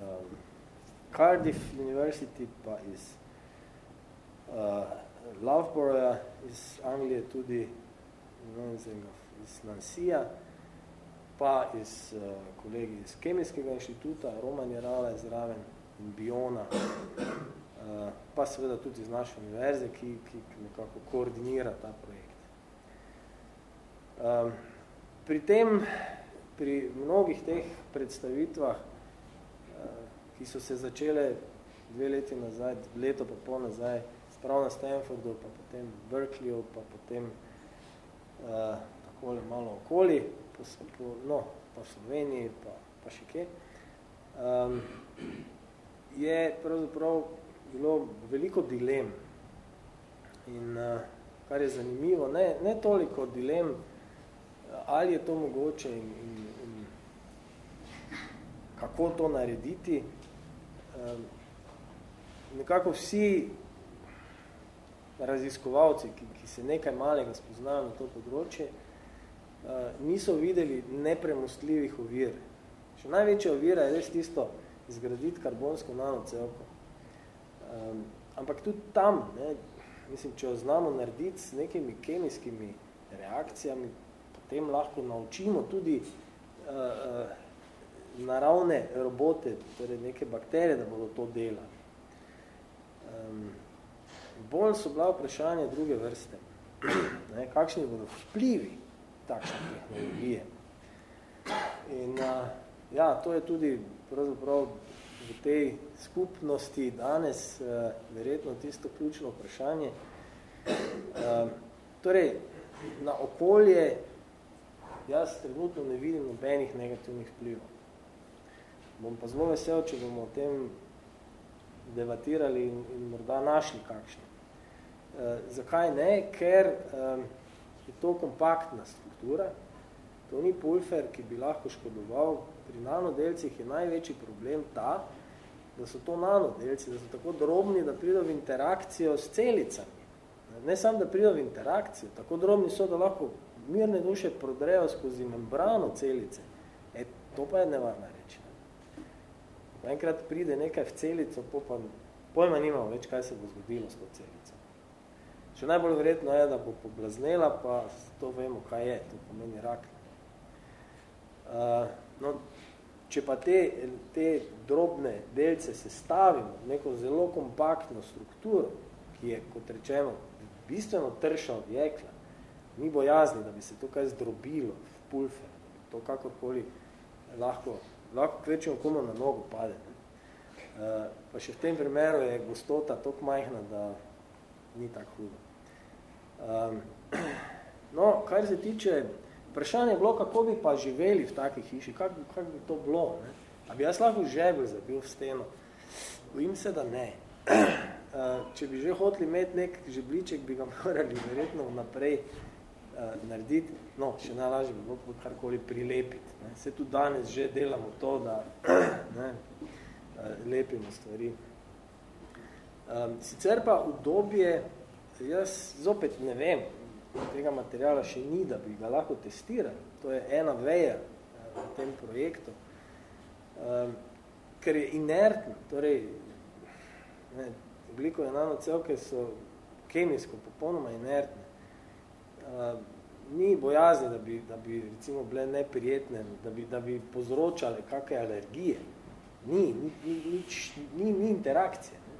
[SPEAKER 2] um, Cardiff University, pa iz uh, Loughborough, iz Anglije tudi iz Nansija, pa iz uh, kolegi iz Kemijskega inštituta, Roman Jerala je zraven in Biona, pa seveda tudi iz naše univerze, ki, ki nekako koordinira ta projekt. Um, pri tem, pri mnogih teh predstavitvah, ki so se začele dve leti nazaj, leto pa pol nazaj, sprav na Stanfordu, pa potem Berkeleyju, pa potem uh, takole malo okoli, po, po, no, pa v Sloveniji, pa, pa še kje, um, je pravzaprav bilo veliko dilem. In uh, kar je zanimivo, ne, ne toliko dilem, ali je to mogoče in, in, in kako to narediti, nekako vsi raziskovalci, ki, ki se nekaj malega spoznajo na to področje, uh, niso videli nepremostljivih ovir. Še največja ovira je res tisto izgraditi karbonsko nanocelko. Um, ampak tudi tam, ne, mislim, če jo znamo narediti s nekimi kemijskimi reakcijami, potem lahko naučimo tudi uh, uh, naravne robote, torej neke bakterije, da bodo to delali. Um, bolj so bila vprašanja druge vrste. Ne, kakšni bodo vplivi takšne tehnologije. In uh, ja, to je tudi pravzaprav v tej skupnosti danes uh, verjetno tisto ključno vprašanje. Uh, torej, na okolje jaz trenutno ne vidim nobenih negativnih vplivov. Bom pa zelo vesel, če bomo o tem debatirali in, in morda našli kakšne. zakaj ne? Ker um, je to kompaktna struktura, to ni pulfer, ki bi lahko škodoval. Pri nanodelcih je največji problem ta, da so to nanodelci, da so tako drobni, da prido v interakcijo s celicami. Ne samo, da prido v interakcijo, tako drobni so, da lahko mirne duše prodrejo skozi membrano celice. E, to pa je nevarna reč. Ne? Enkrat pride nekaj v celico, po pa pojma nimamo več, kaj se bo zgodilo s to celico. Še najbolj verjetno je, da bo poblaznela, pa to vemo, kaj je, to pomeni rak. Uh, no, Če pa te, te drobne delce sestavimo v neko zelo kompaktno strukturo, ki je, kot rečemo, bistveno trša od jekla, ni bojazni, da bi se to kaj zdrobilo v pulfer, to kakorkoli lahko, lahko kvečemo komu na nogo pade. Uh, pa še v tem primeru je gostota toliko majhna, da ni tako hudo. Um, no, kar se tiče Vprašanje je bilo, kako bi pa živeli v taki hiši, kako kak bi to bilo. Ne? A bi jaz lahko žebel zabil v steno? Bojim se, da ne. Eh, če bi že hoteli imeti nek žebliček, bi ga morali verjetno naprej uh, narediti. No, še najlažje bi bilo karkoli prilepiti. Ne? Se tudi danes že delamo to, da ne, uh, lepimo stvari. Sicer pa v dobje, jaz zopet ne vem, tega materijala še ni, da bi ga lahko testirali. To je ena veja eh, v tem projektu. Um, ker je inertno, torej ne, oglikove nanocelke so kemijsko popolnoma inertne. Um, ni bojazni, da bi, da bi recimo bile neprijetne, da bi, da bi povzročale kakve alergije. Ni, ni, ni, nič, ni, ni interakcije. Ne.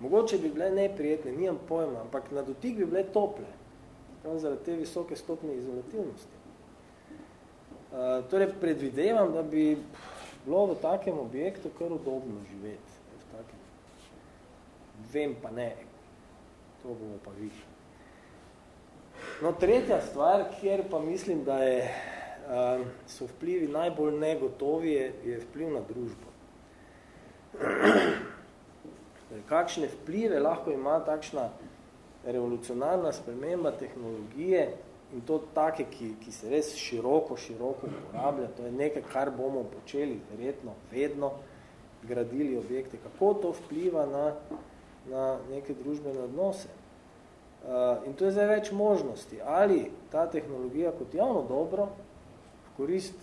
[SPEAKER 2] Mogoče bi bile neprijetne, nimam pojma, ampak na dotik bi bile tople prav zaradi te visoke stopnje izolativnosti. Uh, torej, predvidevam, da bi bilo v takem objektu kar udobno živeti. V takem. Vem pa ne, to bomo pa videli. No, tretja stvar, kjer pa mislim, da je, uh, so vplivi najbolj negotovi, je, je vpliv na družbo. Torej, kakšne vplive lahko ima takšna revolucionarna sprememba tehnologije in to take, ki, ki se res široko, široko uporablja, to je nekaj, kar bomo počeli verjetno vedno, gradili objekte, kako to vpliva na, na neke družbene odnose. Uh, in to je zdaj več možnosti, ali ta tehnologija kot javno dobro v korist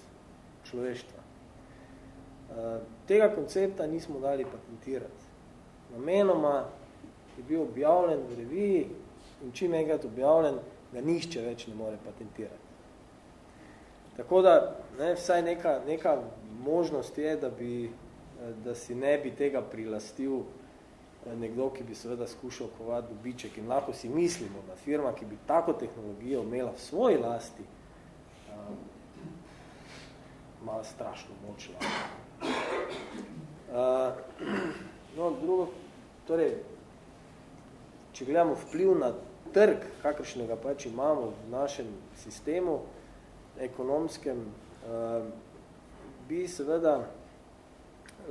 [SPEAKER 2] človeštva. Uh, tega koncepta nismo dali patentirati. Namenoma je bil objavljen v reviji in čim enkrat objavljen, ga nišče več ne more patentirati. Tako da, ne, vsaj neka, neka možnost je, da, bi, da si ne bi tega prilastil eh, nekdo, ki bi seveda skušal kovati dobiček in lahko si mislimo, da firma, ki bi tako tehnologijo imela v svoji lasti, um, ima strašno moč. Uh, no, drugo, torej, če gledamo vpliv na trg, kakršnega pač imamo v našem sistemu ekonomskem, eh, bi seveda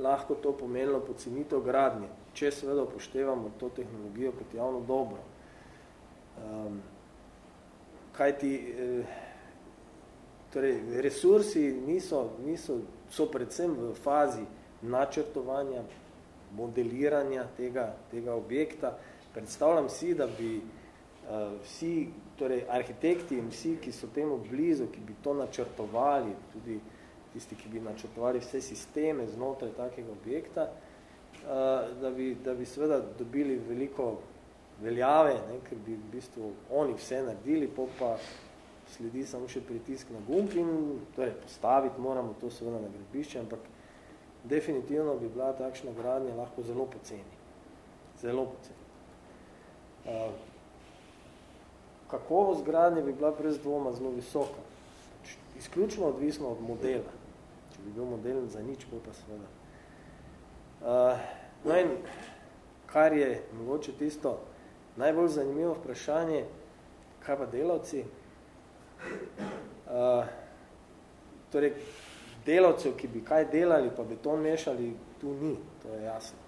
[SPEAKER 2] lahko to pomenilo pocenitev gradnje, če seveda upoštevamo to tehnologijo kot javno dobro. Eh, Kaj ti, eh, torej, resursi niso, niso, so predvsem v fazi načrtovanja, modeliranja tega, tega objekta, Predstavljam si, da bi uh, vsi, torej arhitekti in vsi, ki so temu blizu, ki bi to načrtovali, tudi tisti, ki bi načrtovali vse sisteme znotraj takega objekta, uh, da, bi, da bi seveda dobili veliko veljave, ne, ker bi v bistvu oni vse naredili, po pa sledi samo še pritisk na gumb in torej, postaviti moramo to seveda na gradbišče, ampak definitivno bi bila takšna gradnja lahko zelo poceni. Zelo poceni. Eh, kakovost gradnje bi bila brez dvoma zelo visoka. Izključno odvisno od modela. Če bi bil model za nič, bo pa seveda. Uh, no in kar je mogoče tisto najbolj zanimivo vprašanje, kaj pa delavci? Uh, torej, delavcev, ki bi kaj delali, pa beton mešali, tu ni, to je jasno.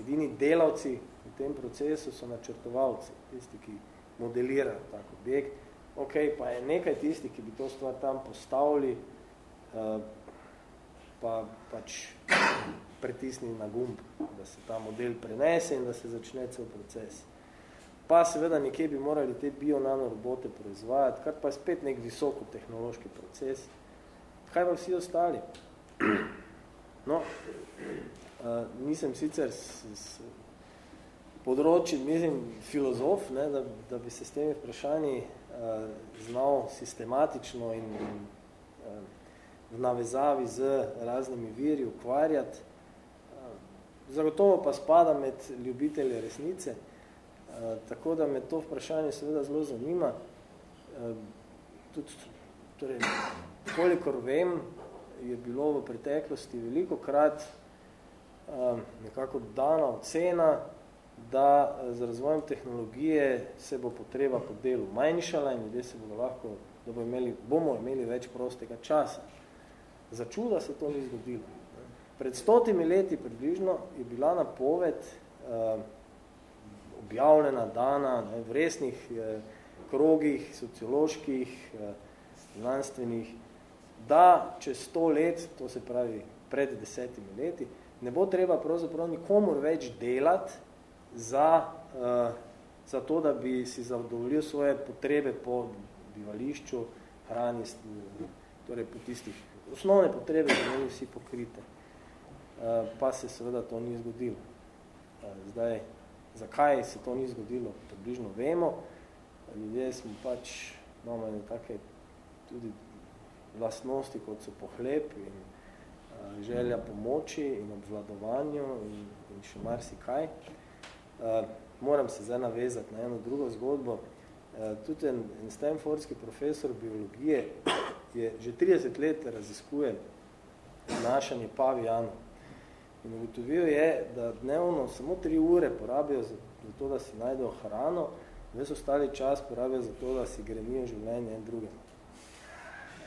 [SPEAKER 2] Edini delavci tem procesu so načrtovalci, tisti, ki modelirajo tak objekt. Ok, pa je nekaj tistih, ki bi to stvar tam postavili, uh, pa pač pritisnili na gumb, da se ta model prenese in da se začne cel proces. Pa seveda nekje bi morali te bio-nanorobote proizvajati, kar pa je spet nek visoko tehnološki proces. Kaj pa vsi ostali? No, uh, nisem sicer s, s področji, mislim, filozof, ne, da, da bi se s temi vprašanji uh, znal sistematično in, uh, v navezavi z raznimi viri ukvarjati. Zagotovo pa spada med ljubitelje resnice, tako da me to vprašanje seveda zelo zanima. Tudi, torej, kolikor vem, je bilo v preteklosti veliko krat nekako dana ocena, da z razvojem tehnologije se bo potreba po delu manjšala in ljudje se bodo lahko, da bomo imeli, bomo imeli več prostega časa. Za čuda se to ni zgodilo. Pred stotimi leti približno je bila napoved uh, objavljena, dana ne, v resnih uh, krogih, socioloških, uh, znanstvenih, da čez sto let, to se pravi pred desetimi leti, ne bo treba pravzaprav nikomor več delati za, uh, za to, da bi si zadovoljil svoje potrebe po bivališču, hrani, torej po tistih osnovne potrebe, da imeli vsi pokrite. Uh, pa se seveda to ni zgodilo. Uh, zdaj, zakaj se to ni zgodilo, približno vemo. Ljudje smo pač, imamo ene take tudi vlastnosti, kot so pohlep in želja pomoči in obvladovanju in, in še marsikaj. Uh, moram se zdaj navezati na eno drugo zgodbo. Uh, tudi en, en Stanfordski profesor biologije je že 30 let raziskuje našanje pavijanov. In ugotovil je, da dnevno samo 3 ure porabijo za, za to, da si najdejo hrano, ves ostali čas porabijo za to, da si gremijo življenje en drugem.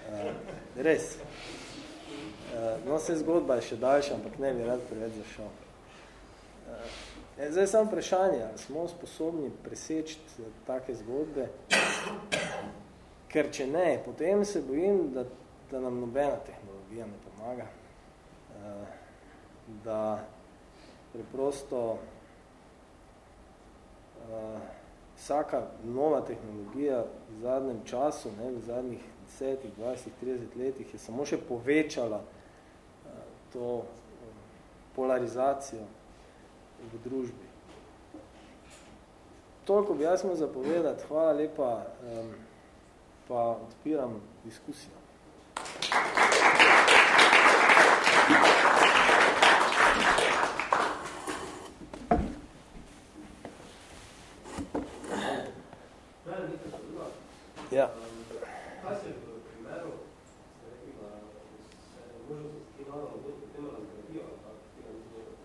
[SPEAKER 2] Uh, res. Uh, no, vse zgodba je še daljša, ampak ne bi rad preveč zašel. Uh, zdaj samo vprašanje, ali smo sposobni preseči take zgodbe, ker če ne, potem se bojim, da, da nam nobena tehnologija ne pomaga. Uh, da preprosto uh, vsaka nova tehnologija v zadnjem času, ne, v zadnjih 10, 20, 30 letih je samo še povečala uh, to polarizacijo v družbi. Toliko bi jaz mu zapovedati. Hvala lepa, um, pa odpiram diskusijo. Thank you. Ja.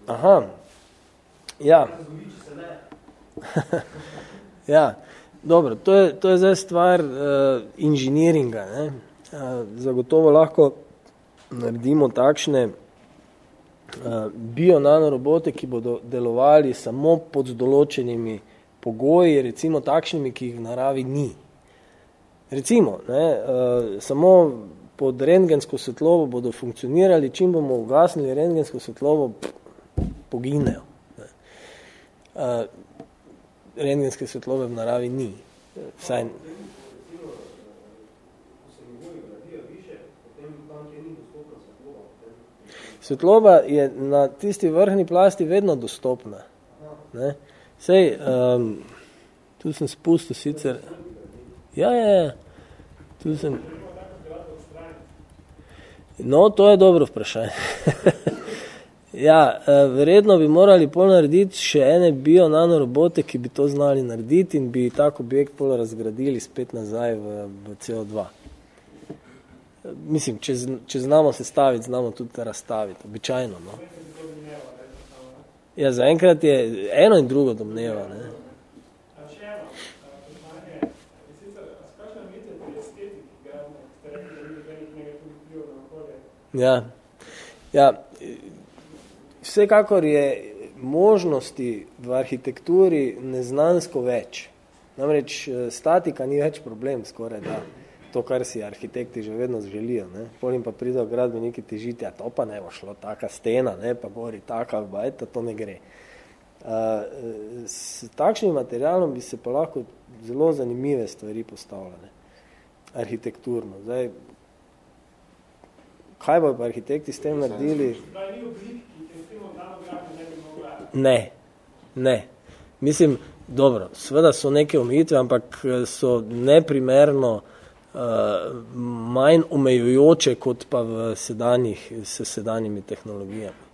[SPEAKER 2] Aha. Ja. ja. Dobro, to je, to je zdaj stvar uh, inženiringa. Ne? Uh, zagotovo lahko naredimo takšne uh, bio-nanorobote, ki bodo delovali samo pod določenimi pogoji, recimo takšnimi, ki jih v naravi ni. Recimo, ne, uh, samo pod rengensko svetlovo bodo funkcionirali, čim bomo ugasnili rengensko svetlovo, poginejo. Uh, rengenske svetlove v naravi ni. Vsaj... Svetlova je na tisti vrhni plasti vedno dostopna. Ne. Sej, um, tu sem spustil sicer... Ja, ja, ja. Tu sem... No, to je dobro vprašanje. ja, e, verjetno bi morali pol narediti še ene bio-nanorobote, ki bi to znali narediti in bi tak objekt pol razgradili spet nazaj v, v CO2. Mislim, če, če znamo sestaviti, znamo tudi razstaviti, običajno. No? Ja, zaenkrat je eno in drugo domneva. Ne? Ja. ja, vsekakor je možnosti v arhitekturi neznansko več. Namreč eh, statika ni več problem skoraj, da to, kar si arhitekti že vedno želijo. Ne. Polim pa pridejo gradbeniki težiti, a to pa ne bo šlo, taka stena, ne, pa gori taka, ba, eto, to ne gre. Uh, s takšnim materialom bi se pa lahko zelo zanimive stvari postavljale, arhitekturno. Zdaj, kaj bojo pa arhitekti s tem naredili? Ne, ne. Mislim, dobro, seveda so neke omejitve, ampak so neprimerno uh, manj omejujoče kot pa v sedanjih, s sedanjimi tehnologijami.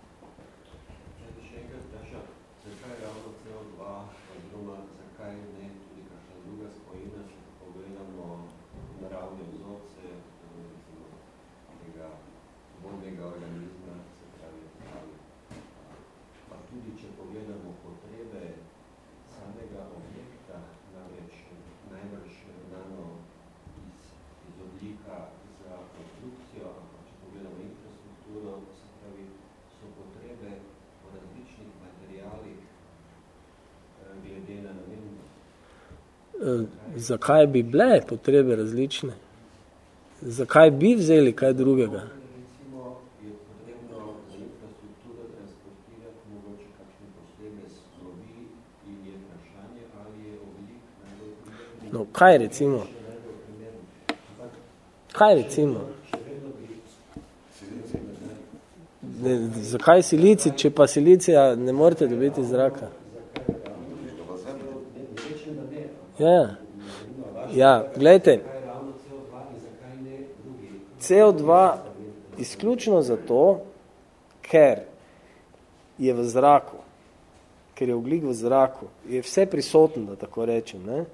[SPEAKER 2] Zakaj bi bile potrebe različne? Zakaj bi vzeli kaj drugega? No, kaj recimo? Kaj recimo? Ne, zakaj silici, če pa silicija ne morete dobiti zraka? Ja. Ja, gledajte, CO2 izključno zato, ker je v zraku, ker je oglik v zraku, je vse prisoten, da tako rečem, ne?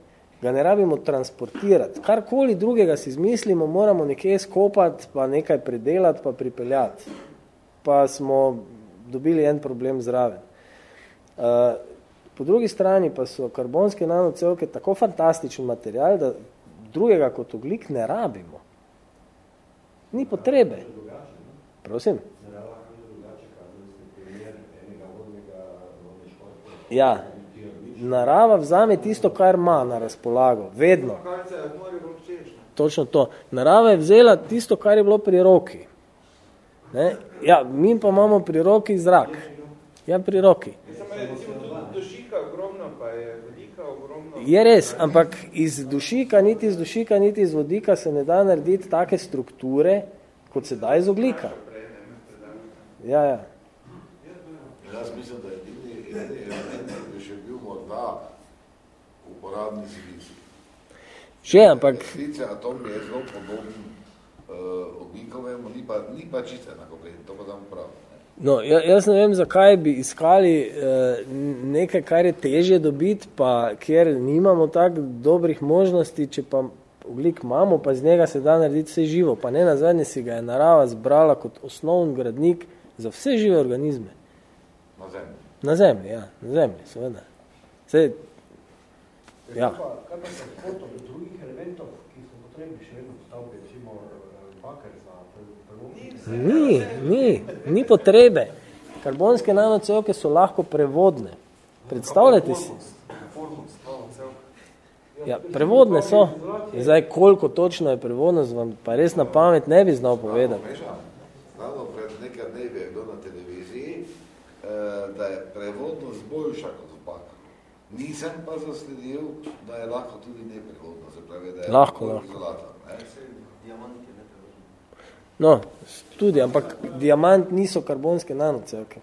[SPEAKER 2] ga ne rabimo transportirati. Karkoli drugega si izmislimo, moramo nekje skopati, pa nekaj predelati, pa pripeljati. Pa smo dobili en problem zraven. Uh, Po drugi strani pa so karbonske nanocelke tako fantastičen material, da drugega kot oglik ne rabimo. Ni potrebe. Prosim? Ja, narava vzame tisto, kar ima na razpolago, vedno. Točno to. Narava je vzela tisto, kar je bilo pri roki. Ne? Ja, mi pa imamo pri roki zrak. Ja, pri roki. Je res, ampak iz dušika, niti iz dušika, niti iz vodika se ne da narediti take strukture, kot se da iz oglika. Ja, ja.
[SPEAKER 1] Jaz mislim, da je edini element, ki še bil morda uporabni silici.
[SPEAKER 2] Še, ampak...
[SPEAKER 1] Silice atom je zelo podoben uh, oglikovemu, ni pa, ni pa čisto enako, to pa dam prav.
[SPEAKER 2] No, ja, jaz ne vem, zakaj bi iskali eh, nekaj, kar je težje dobiti, pa kjer nimamo tako dobrih možnosti, če pa oglik imamo, pa z njega se da narediti vse živo. Pa ne nazadnje si ga je narava zbrala kot osnovn gradnik za vse žive organizme.
[SPEAKER 1] Na zemlji.
[SPEAKER 2] Na zemlji, ja. Na zemlji, seveda. Vse, ja.
[SPEAKER 4] Kaj pa se foto drugih elementov, ki so potrebni še vedno recimo eh, baker za
[SPEAKER 2] Ni, ni, ni potrebe. Karbonske nanocelke so lahko prevodne. Predstavljate si? Ja, prevodne so. Zdaj, koliko točno je prevodnost, vam pa res na pamet ne bi znal povedati.
[SPEAKER 1] Znamo pred nekaj dnevi je bilo na televiziji, eh, da je prevodnost boljša kot v paku. Nisem pa zasledil, da je lahko tudi neprevodno. Se pravi, da je
[SPEAKER 2] lahko, lahko.
[SPEAKER 1] Izolator, ne?
[SPEAKER 2] No, tudi, ampak diamant niso karbonske nanocelke.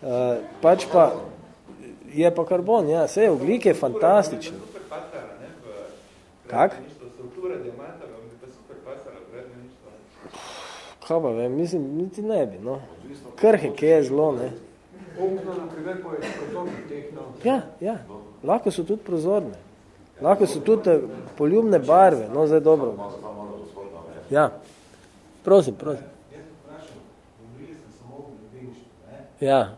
[SPEAKER 2] Uh, pač pa je pa karbon, ja, vse je oglik je fantastičen. Kak? Kaj pa vem, mislim, niti ne bi, no. Krhek je zelo, ne. Ja, ja, lahko so tudi prozorne. Lahko so tudi eh, poljubne barve, no, zdaj dobro. Ja. Prosim, prosim.
[SPEAKER 4] Jaz vprašam, govorili ste samo o gradbeništvu, ne?
[SPEAKER 2] Ja.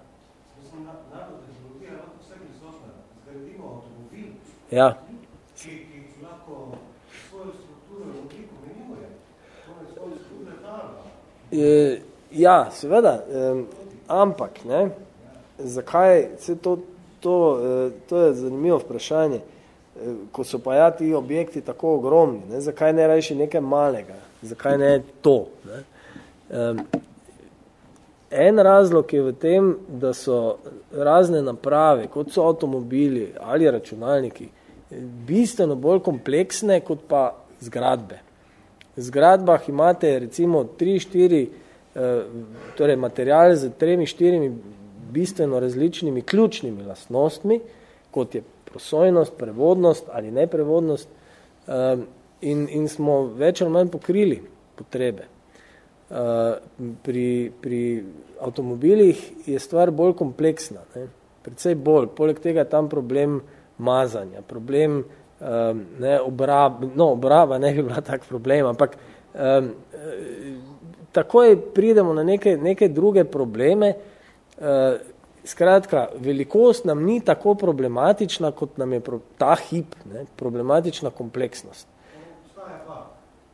[SPEAKER 4] Mislim, naravno tehnologija je lahko vse prisotna. Zgradimo avtomobil,
[SPEAKER 2] Ja.
[SPEAKER 4] ki, ki lahko svojo strukturo obliko menjuje. To je svojo strukturo narava.
[SPEAKER 2] E, ja, seveda, e, ampak, ne, zakaj, se to, to, uh, to je zanimivo vprašanje, uh, ko so pa ja ti objekti tako ogromni, ne, zakaj ne reši nekaj malega, zakaj ne to. Ne? Um, En razlog je v tem, da so razne naprave, kot so avtomobili ali računalniki, bistveno bolj kompleksne kot pa zgradbe. V zgradbah imate recimo 3-4 eh, torej materiale z tremi, štirimi bistveno različnimi ključnimi lastnostmi, kot je prosojnost, prevodnost ali neprevodnost in, in smo več ali manj pokrili potrebe. Eh, pri, pri avtomobilih je stvar bolj kompleksna, ne? predvsej bolj. Poleg tega je tam problem mazanja, problem um, ne, obrab, no, obraba ne bi bila tak problem, ampak um, takoj pridemo na neke, neke druge probleme. Uh, skratka, velikost nam ni tako problematična, kot nam je pro, ta hip, ne, problematična kompleksnost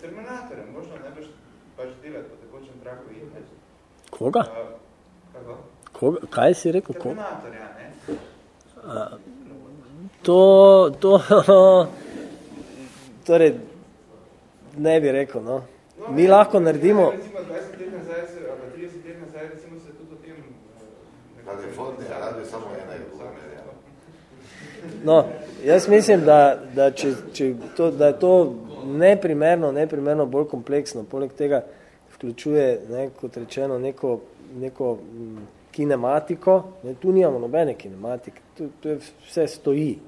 [SPEAKER 3] Terminatorja, možno ne boš pač delati po tekočem traku in ne.
[SPEAKER 2] Koga? Uh, kako? Koga? Kaj si rekel?
[SPEAKER 3] Terminatorja, ne? Uh,
[SPEAKER 2] to, to, torej, ne bi rekel, no. no Mi ne, lahko naredimo...
[SPEAKER 3] Recimo 20 let nazaj, ali 30 let nazaj, recimo se tudi o tem...
[SPEAKER 1] Kalifornija, radi samo ena je
[SPEAKER 2] No, jaz mislim, da, da, če, če to, da je to neprimerno, neprimerno bolj kompleksno. Poleg tega vključuje, ne, kot rečeno, neko, neko m, kinematiko. Ne, tu nimamo nobene kinematike, tu, tu je vse stoji.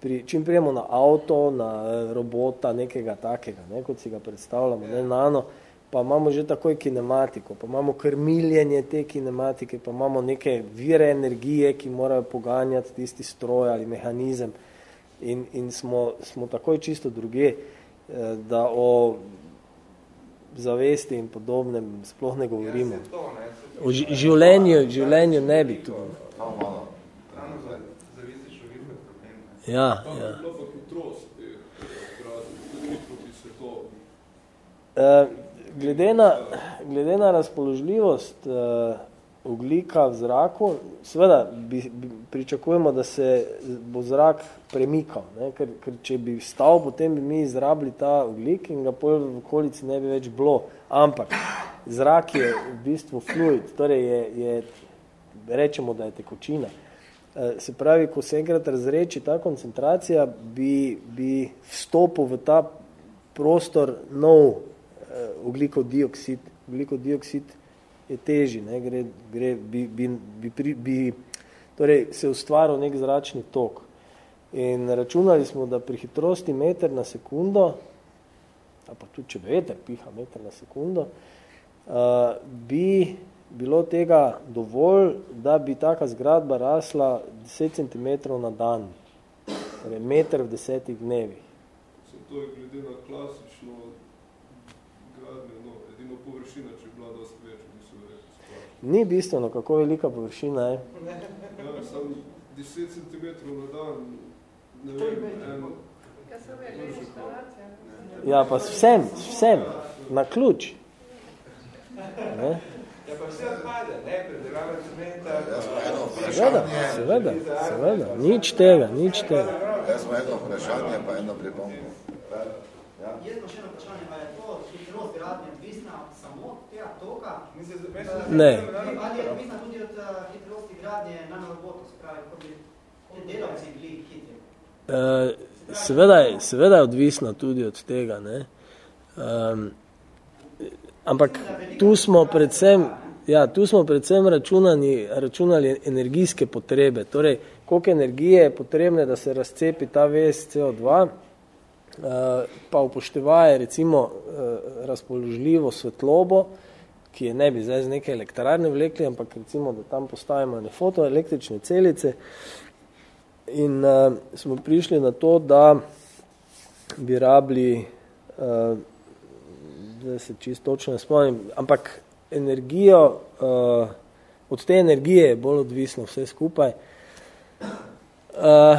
[SPEAKER 2] Pri, čim prijemo na avto, na eh, robota, nekega takega, ne, kot si ga predstavljamo, ne, nano, pa imamo že takoj kinematiko, pa imamo krmiljenje te kinematike, pa imamo neke vire energije, ki morajo poganjati tisti stroj ali mehanizem in, in smo, smo takoj čisto druge, eh, da o zavesti in podobnem sploh ne govorimo. O življenju, življenju ne bi tu. Ja, ja. Uh, glede, na, glede na razpoložljivost uh, oglika v zraku, seveda bi, bi, pričakujemo, da se bo zrak premikal, ne? Ker, ker če bi stal, potem bi mi izrabili ta oglik in ga pol v okolici ne bi več bilo. Ampak zrak je v bistvu fluid, torej je, je rečemo, da je tekočina. Eh, se pravi, ko se enkrat razreči ta koncentracija, bi, bi vstopil v ta prostor nov eh, oglikov dioksid. Oglikov dioksid je teži, ne, gre, gre, bi, bi, bi, bi, bi torej se ustvaril nek zračni tok. In računali smo, da pri hitrosti meter na sekundo, a pa tudi če veter piha meter na sekundo, uh, bi bilo tega dovolj, da bi taka zgradba rasla 10 cm na dan, torej meter v desetih dnevih.
[SPEAKER 5] To je glede na klasično gradnjo, no, edino površina, če
[SPEAKER 2] Ni bistveno, kako velika površina je.
[SPEAKER 5] Ja, sam 10 cm na dan, ne vem, eno.
[SPEAKER 2] Ja, pa vsem, vsem, na ključ.
[SPEAKER 3] Ne? Ja, pa vse odpade, ne, predelava cementa.
[SPEAKER 2] Ja, seveda, seveda, seveda, nič tega, nič tega.
[SPEAKER 1] Jaz smo eno vprašanje, pa eno pripombo.
[SPEAKER 6] Ja. Jaz pa še eno vprašanje, pa je to hitrost gradnje odvisna samo tega toka?
[SPEAKER 2] Ne.
[SPEAKER 6] Ali je odvisna tudi od uh, hitrosti gradnje nanorobotov, se pravi, kot bi te delavci bili hitri?
[SPEAKER 2] Uh, seveda, je, seveda je odvisna tudi od tega, ne. Um, ampak tu smo predvsem, ja, tu smo predvsem računali, računali energijske potrebe, torej koliko energije je potrebne, da se razcepi ta vez CO2, pa upoštevaje recimo razpoložljivo svetlobo, ki je ne bi zdaj z neke elektrarne vlekli, ampak recimo, da tam postavimo ene fotoelektrične celice in uh, smo prišli na to, da bi rabili, uh, zdaj se čisto točno ne spomnim, ampak energijo, uh, od te energije je bolj odvisno vse skupaj. Uh,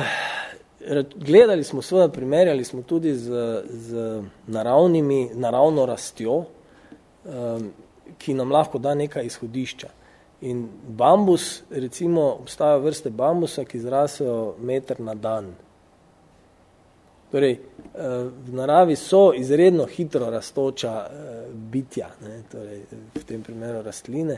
[SPEAKER 2] gledali smo seveda, primerjali smo tudi z, z naravnimi, naravno rastjo, um, ki nam lahko da neka izhodišča. In bambus, recimo, obstajajo vrste bambusa, ki zrasejo meter na dan. Torej, v naravi so izredno hitro rastoča bitja, ne, torej v tem primeru rastline.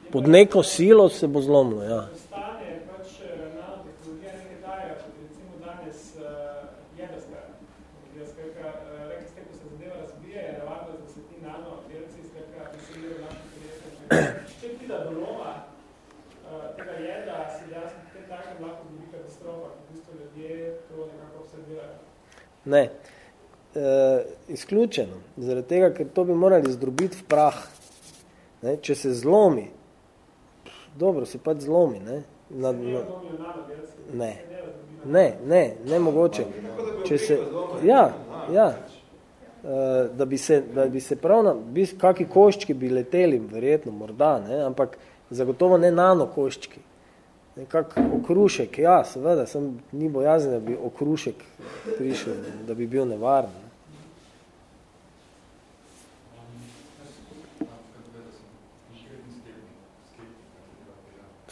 [SPEAKER 2] Pod neko silo se bo zlomilo, ja. Ne, e, izključeno, zaradi tega, ker to bi morali zdrobiti v prah. Ne, če se zlomi, dobro, se pač zlomi, ne. Na, na, ne, ne, ne, ne mogoče. Če se, ja, ja, e, da bi se, da bi se pravno, bi, kaki koščki bi leteli, verjetno, morda, ne, ampak zagotovo ne nano koščki nekak okrušek, ja, seveda, sem ni bojazen, da bi okrušek prišel, da bi bil nevaren.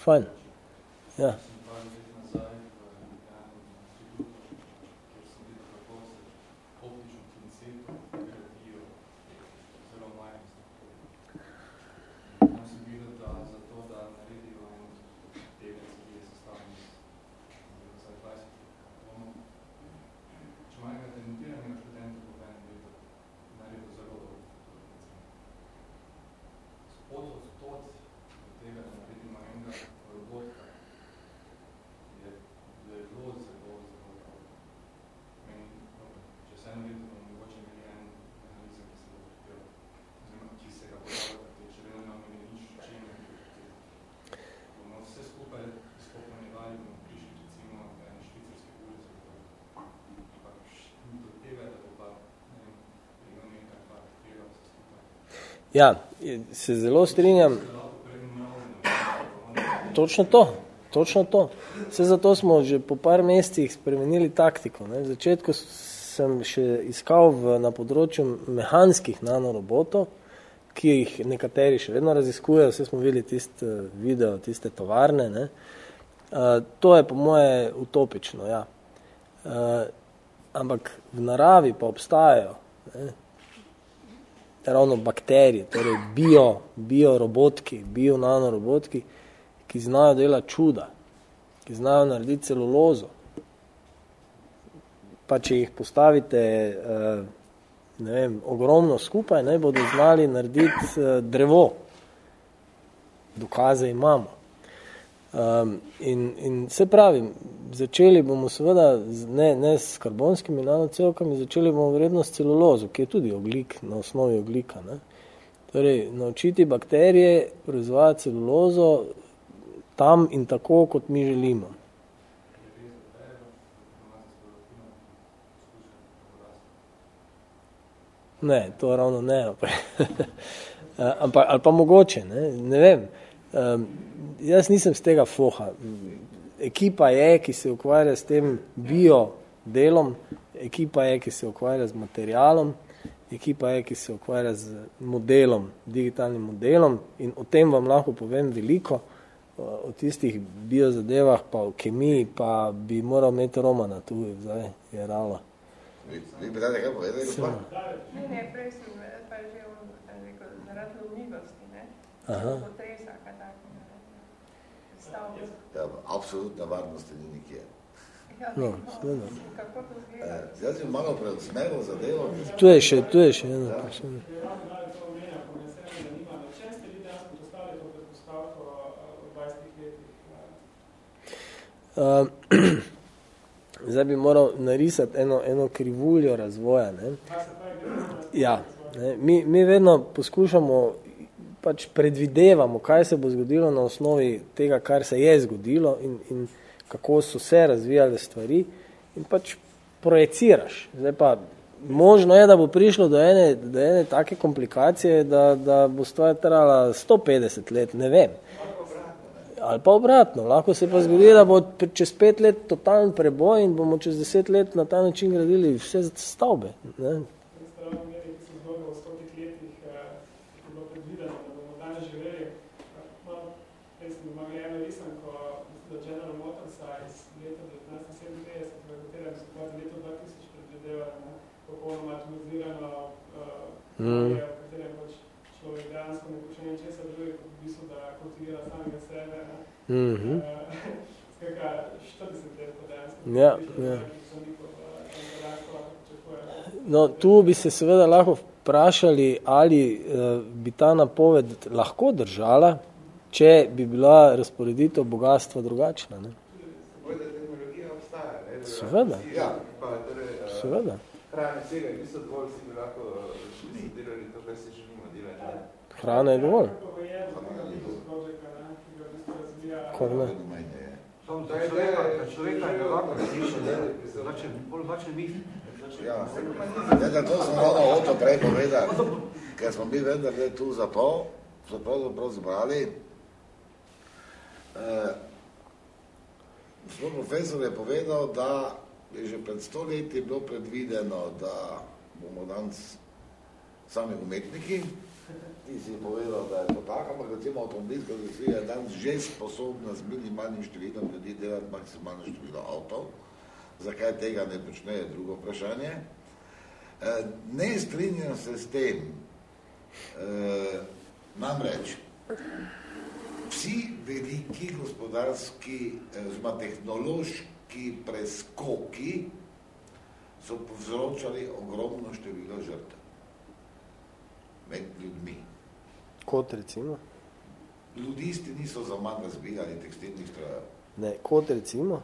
[SPEAKER 2] Fajn. Ja. Ja, se zelo strinjam. Točno to, točno to. Vse zato smo že po par mesecih spremenili taktiko. Ne. V začetku sem še iskal v, na področju mehanskih nanorobotov, ki jih nekateri še vedno raziskujejo, vse smo videli tiste video, tiste tovarne. Ne. Uh, to je po moje utopično, ja. Uh, ampak v naravi pa obstajajo ne, ravno bakterije, torej bio, bio robotki, bio nanorobotki, ki znajo delati čuda, ki znajo narediti celulozo. Pa če jih postavite eh, ne vem, ogromno skupaj, ne bodo znali narediti eh, drevo. Dokaze imamo. Um, in, in se pravi, začeli bomo seveda z, ne, ne s karbonskimi nanocevkami, začeli bomo vredno s celulozo, ki je tudi oglik, na osnovi oglika. Ne. Torej, naučiti bakterije proizvajati celulozo tam in tako, kot mi želimo. Ne, to ravno ne. Ampak, ali pa mogoče, ne, ne vem. Um, jaz nisem z tega foha. Ekipa je, ki se ukvarja s tem bio delom, ekipa je, ki se ukvarja z materialom, ekipa je, ki se ukvarja z modelom, digitalnim modelom in o tem vam lahko povem veliko, o tistih bio zadevah, pa o kemiji, pa bi moral imeti Romana tu, zdaj je rala.
[SPEAKER 1] Vi, vi bi dali kaj povedali?
[SPEAKER 7] Ne, ne, prej sem pa že rekel, zaradi umljivosti, ne?
[SPEAKER 2] Aha.
[SPEAKER 7] potresa, kaj tako.
[SPEAKER 1] Ja, absolutna varnosti ni nikjer.
[SPEAKER 7] Ja,
[SPEAKER 2] No,
[SPEAKER 7] no,
[SPEAKER 2] seveda.
[SPEAKER 7] kako to
[SPEAKER 1] Eh, jaz bi malo preusmeril zadevo.
[SPEAKER 2] Tu je še, tu je še eno vprašanje.
[SPEAKER 8] Ravno radi to omenja, pa me se eno zanima, na čem ste vi dejansko postavili to predpostavko eh, v 20 letih? eh?
[SPEAKER 2] Uh, zdaj bi moral narisati eno, eno krivuljo razvoja. Ne? Ja, ne, mi, mi vedno poskušamo, pač predvidevamo, kaj se bo zgodilo na osnovi tega, kar se je zgodilo in, in kako so se razvijale stvari in pač projeciraš. Zdaj pa možno je, da bo prišlo do ene, do ene take komplikacije, da, da bo stvar trajala 150 let, ne vem. Ali pa obratno, lahko se pa zgodi, da bo čez pet let totalen preboj in bomo čez deset let na ta način gradili vse stavbe. Ne?
[SPEAKER 8] ste ravno imeli, ki se zgodilo v stotih letih, eh, ki je bilo predvideno, da bomo danes živeli. Eh, Malo, res sem imel eno risanko, mislim, da General Motorsa iz leta 1957, v katerem so pa leto 2000 predvidevali, ne, popolnoma atomizirano, uh,
[SPEAKER 2] Mm.
[SPEAKER 8] v katerem pač človek dejansko ne počne ničesar drugega, kot v bistvu, da kultivira samega sebe. Ne.
[SPEAKER 2] Mhm.
[SPEAKER 8] Eh, Skratka, 40 let pa dejansko.
[SPEAKER 2] Ja,
[SPEAKER 8] prišlo
[SPEAKER 2] ja.
[SPEAKER 8] do nekih zamikov, eh, in da dejansko lahko pričakujemo.
[SPEAKER 2] No, tu bi se seveda lahko vprašali, ali eh, bi ta napoved lahko držala, če bi bila razporeditev bogatstva drugačna. Ne?
[SPEAKER 3] Bojda tehnologija obstaja. Ne? Da
[SPEAKER 2] Seveda.
[SPEAKER 3] Ja,
[SPEAKER 2] Seveda.
[SPEAKER 3] Hrane vsega je niso dovolj, vsi bi lahko eh, šli delali to, kar si želimo delati. Ne?
[SPEAKER 2] Hrana je dovolj.
[SPEAKER 8] Tega Projecta, ne,
[SPEAKER 4] človeka, je ne, začne, bolj začne misliti.
[SPEAKER 1] Ja, ja, to sem ravno hotel prej povedati, ker smo mi vendar tu za to, so pravzaprav zbrali. Eh, Gospod profesor je povedal, da je že pred sto leti bilo predvideno, da bomo danes sami umetniki. Ti si povedal, da je to tako, ampak recimo avtomobilska industrija je danes že sposobna z minimalnim številom ljudi delati maksimalno število avtov. Zakaj tega ne počneje, je drugo vprašanje. Eh, Ne strinjam se s tem, eh, namreč vsi veliki gospodarski, eh, oziroma tehnološki preskoki so povzročali ogromno število žrtev med ljudmi.
[SPEAKER 2] Kot recimo?
[SPEAKER 1] Ludisti niso za manj razbijali tekstilnih strojev.
[SPEAKER 2] Ne, kot recimo?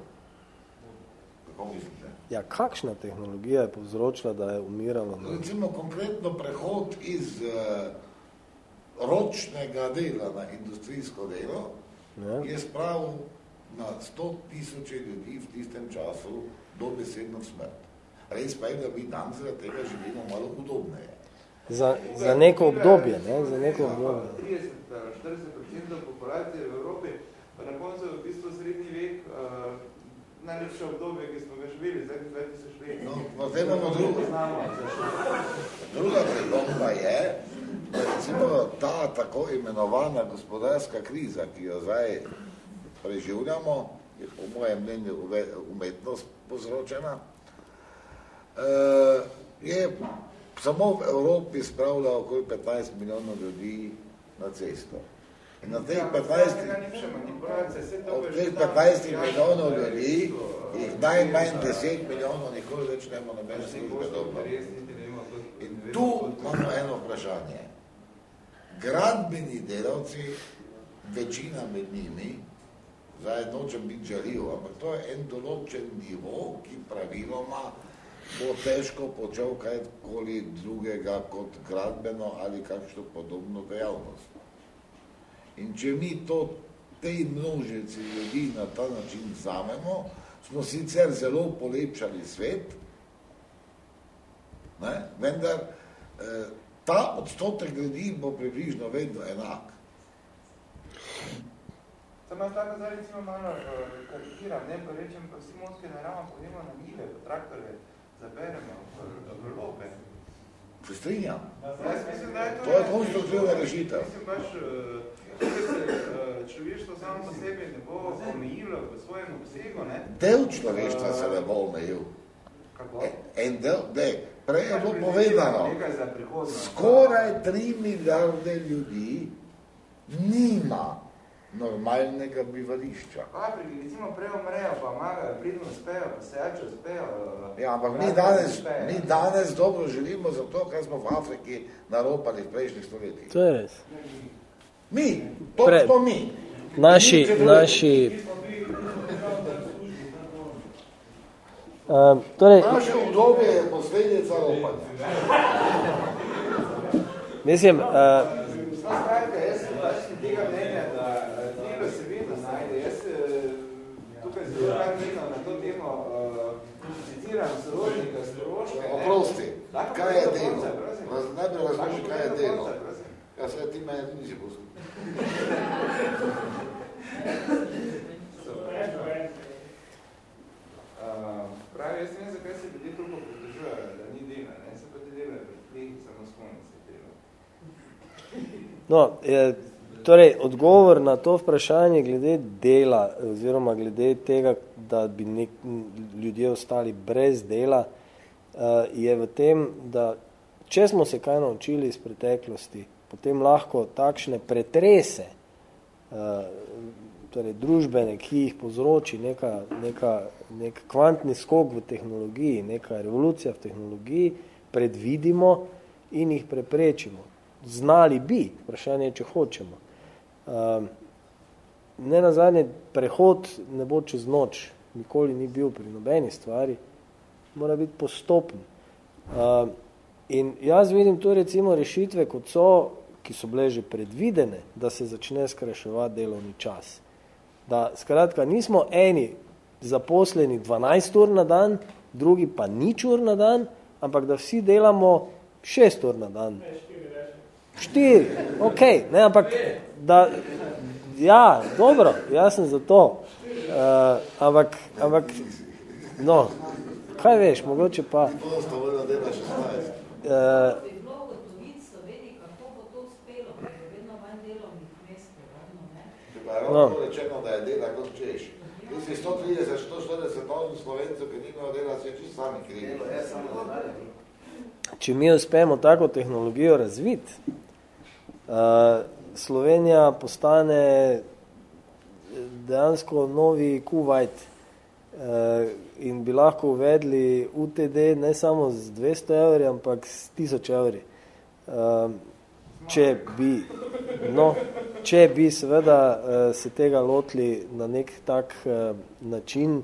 [SPEAKER 1] Kako mislite?
[SPEAKER 2] Ja, kakšna tehnologija je povzročila, da je umiralo? Ne?
[SPEAKER 1] Recimo konkretno prehod iz uh, ročnega dela na industrijsko delo
[SPEAKER 2] Ja.
[SPEAKER 1] je spravil na 100 tisoče ljudi v tistem času dobesedno smrt. Res pa je, da mi danes zaradi tega živimo malo udobneje.
[SPEAKER 2] Za, za neko obdobje, ne? za neko obdobje.
[SPEAKER 3] 30 ali 40 populacije v Evropi, pa na koncu v bistvu srednji vek, uh, najlepše obdobje, ki smo ga živeli, zdaj 2000 let.
[SPEAKER 1] No, potem imamo drugo. Druga pripomba je, da recimo ta tako imenovana gospodarska kriza, ki jo zdaj preživljamo, je po mojem mnenju umetnost povzročena, eh, je samo v Evropi spravila okoli 15 milijonov ljudi na cesto. In na teh 15,
[SPEAKER 3] Najlepše manipulacije, vse to
[SPEAKER 1] od teh
[SPEAKER 3] že tam
[SPEAKER 1] 15
[SPEAKER 3] jasno,
[SPEAKER 1] milijonov ljudi,
[SPEAKER 3] eh,
[SPEAKER 1] jih najmanj 10 milijonov nikoli več nema nobene
[SPEAKER 3] Vsi
[SPEAKER 1] službe dobro. In tu imamo eno vprašanje. Gradbeni delavci, večina med njimi, zdaj nočem biti žaljiv, ampak to je en določen nivo, ki praviloma bo težko počel kajkoli drugega kot gradbeno ali kakšno podobno dejavnost. In če mi to tej množici ljudi na ta način vzamemo, smo sicer zelo polepšali svet, ne? vendar eh, ta odstotek ljudi bo približno vedno enak.
[SPEAKER 3] Samo jaz tako zdaj recimo malo uh, karikiram, ne, pa rečem, pa vsi morski narava pojemo na njive, pa traktore zaberemo v, lope.
[SPEAKER 1] Se strinjam?
[SPEAKER 3] Jaz mislim, da je to...
[SPEAKER 1] To je konstruktivna rešitev.
[SPEAKER 3] Mislim pač, uh, če se uh, človeštvo samo po sebi ne bo omejilo v svojem obsegu, ne?
[SPEAKER 1] Del človeštva se ne bo omejil.
[SPEAKER 3] Kako?
[SPEAKER 1] En del, ne, prej je bilo povedano, skoraj 3 milijarde ljudi nima normalnega bivališča.
[SPEAKER 3] V Afriki recimo prej umrejo, pa magajo, pridno spejo, pa sejačo spejo.
[SPEAKER 1] Ja, ampak mi danes, mi danes dobro živimo zato, ker smo v Afriki naropali v prejšnjih stoletjih.
[SPEAKER 2] To je res.
[SPEAKER 1] Mi, to
[SPEAKER 2] Pre-
[SPEAKER 1] smo mi.
[SPEAKER 2] Naši, naši... Um, torej,
[SPEAKER 1] Naše obdobje je posledica ropanja.
[SPEAKER 2] mislim, uh,
[SPEAKER 3] Skratka, jaz jaz sem tega mnenja, da eh, delo se vedno najde. Jaz eh, tukaj zelo rad vedno na to temo uh, citiram sorodnika Storoške. ne.
[SPEAKER 1] Oprosti,
[SPEAKER 3] Lahko
[SPEAKER 1] kaj je delo? Raz- Najprej razloži, kaj je delo. Ja, se ti mene nisi pustil.
[SPEAKER 3] Uh, pravi, jaz ne vem, zakaj se ljudje toliko pritožujejo, da ni dela, ne? Se pa ti delajo samo sklonice dela.
[SPEAKER 2] no, je, torej, odgovor na to vprašanje glede dela oziroma glede tega, da bi nek, ljudje ostali brez dela, uh, je v tem, da če smo se kaj naučili iz preteklosti, potem lahko takšne pretrese, uh, torej družbene, ki jih povzroči neka, neka, nek kvantni skok v tehnologiji, neka revolucija v tehnologiji, predvidimo in jih preprečimo. Znali bi, vprašanje je, če hočemo. Um, ne nazadnje, prehod ne bo čez noč, nikoli ni bil pri nobeni stvari, mora biti postopen. Um, in jaz vidim tu recimo rešitve, kot so, ki so bile že predvidene, da se začne skrajševati delovni čas. Da, skratka, nismo eni zaposleni 12 ur na dan, drugi pa nič ur na dan, ampak da vsi delamo 6 ur na dan. Štiri, ok, ne, ampak da, ja, dobro, jaz sem za to, uh, ampak, ampak, no, kaj veš, mogoče pa,
[SPEAKER 1] To sta voljna dela 16.
[SPEAKER 2] uh, No.
[SPEAKER 1] rečeno, da je dela kot češ. Tu si 130, 140 ton slovencev, ki nimajo dela, se čisto sami krivi.
[SPEAKER 2] Če mi uspemo tako tehnologijo razviti, uh, Slovenija postane dejansko novi Kuwait uh, in bi lahko uvedli UTD ne samo z 200 evri, ampak s 1000 evri. Uh, če bi, no, če bi seveda uh, se tega lotili na nek tak način,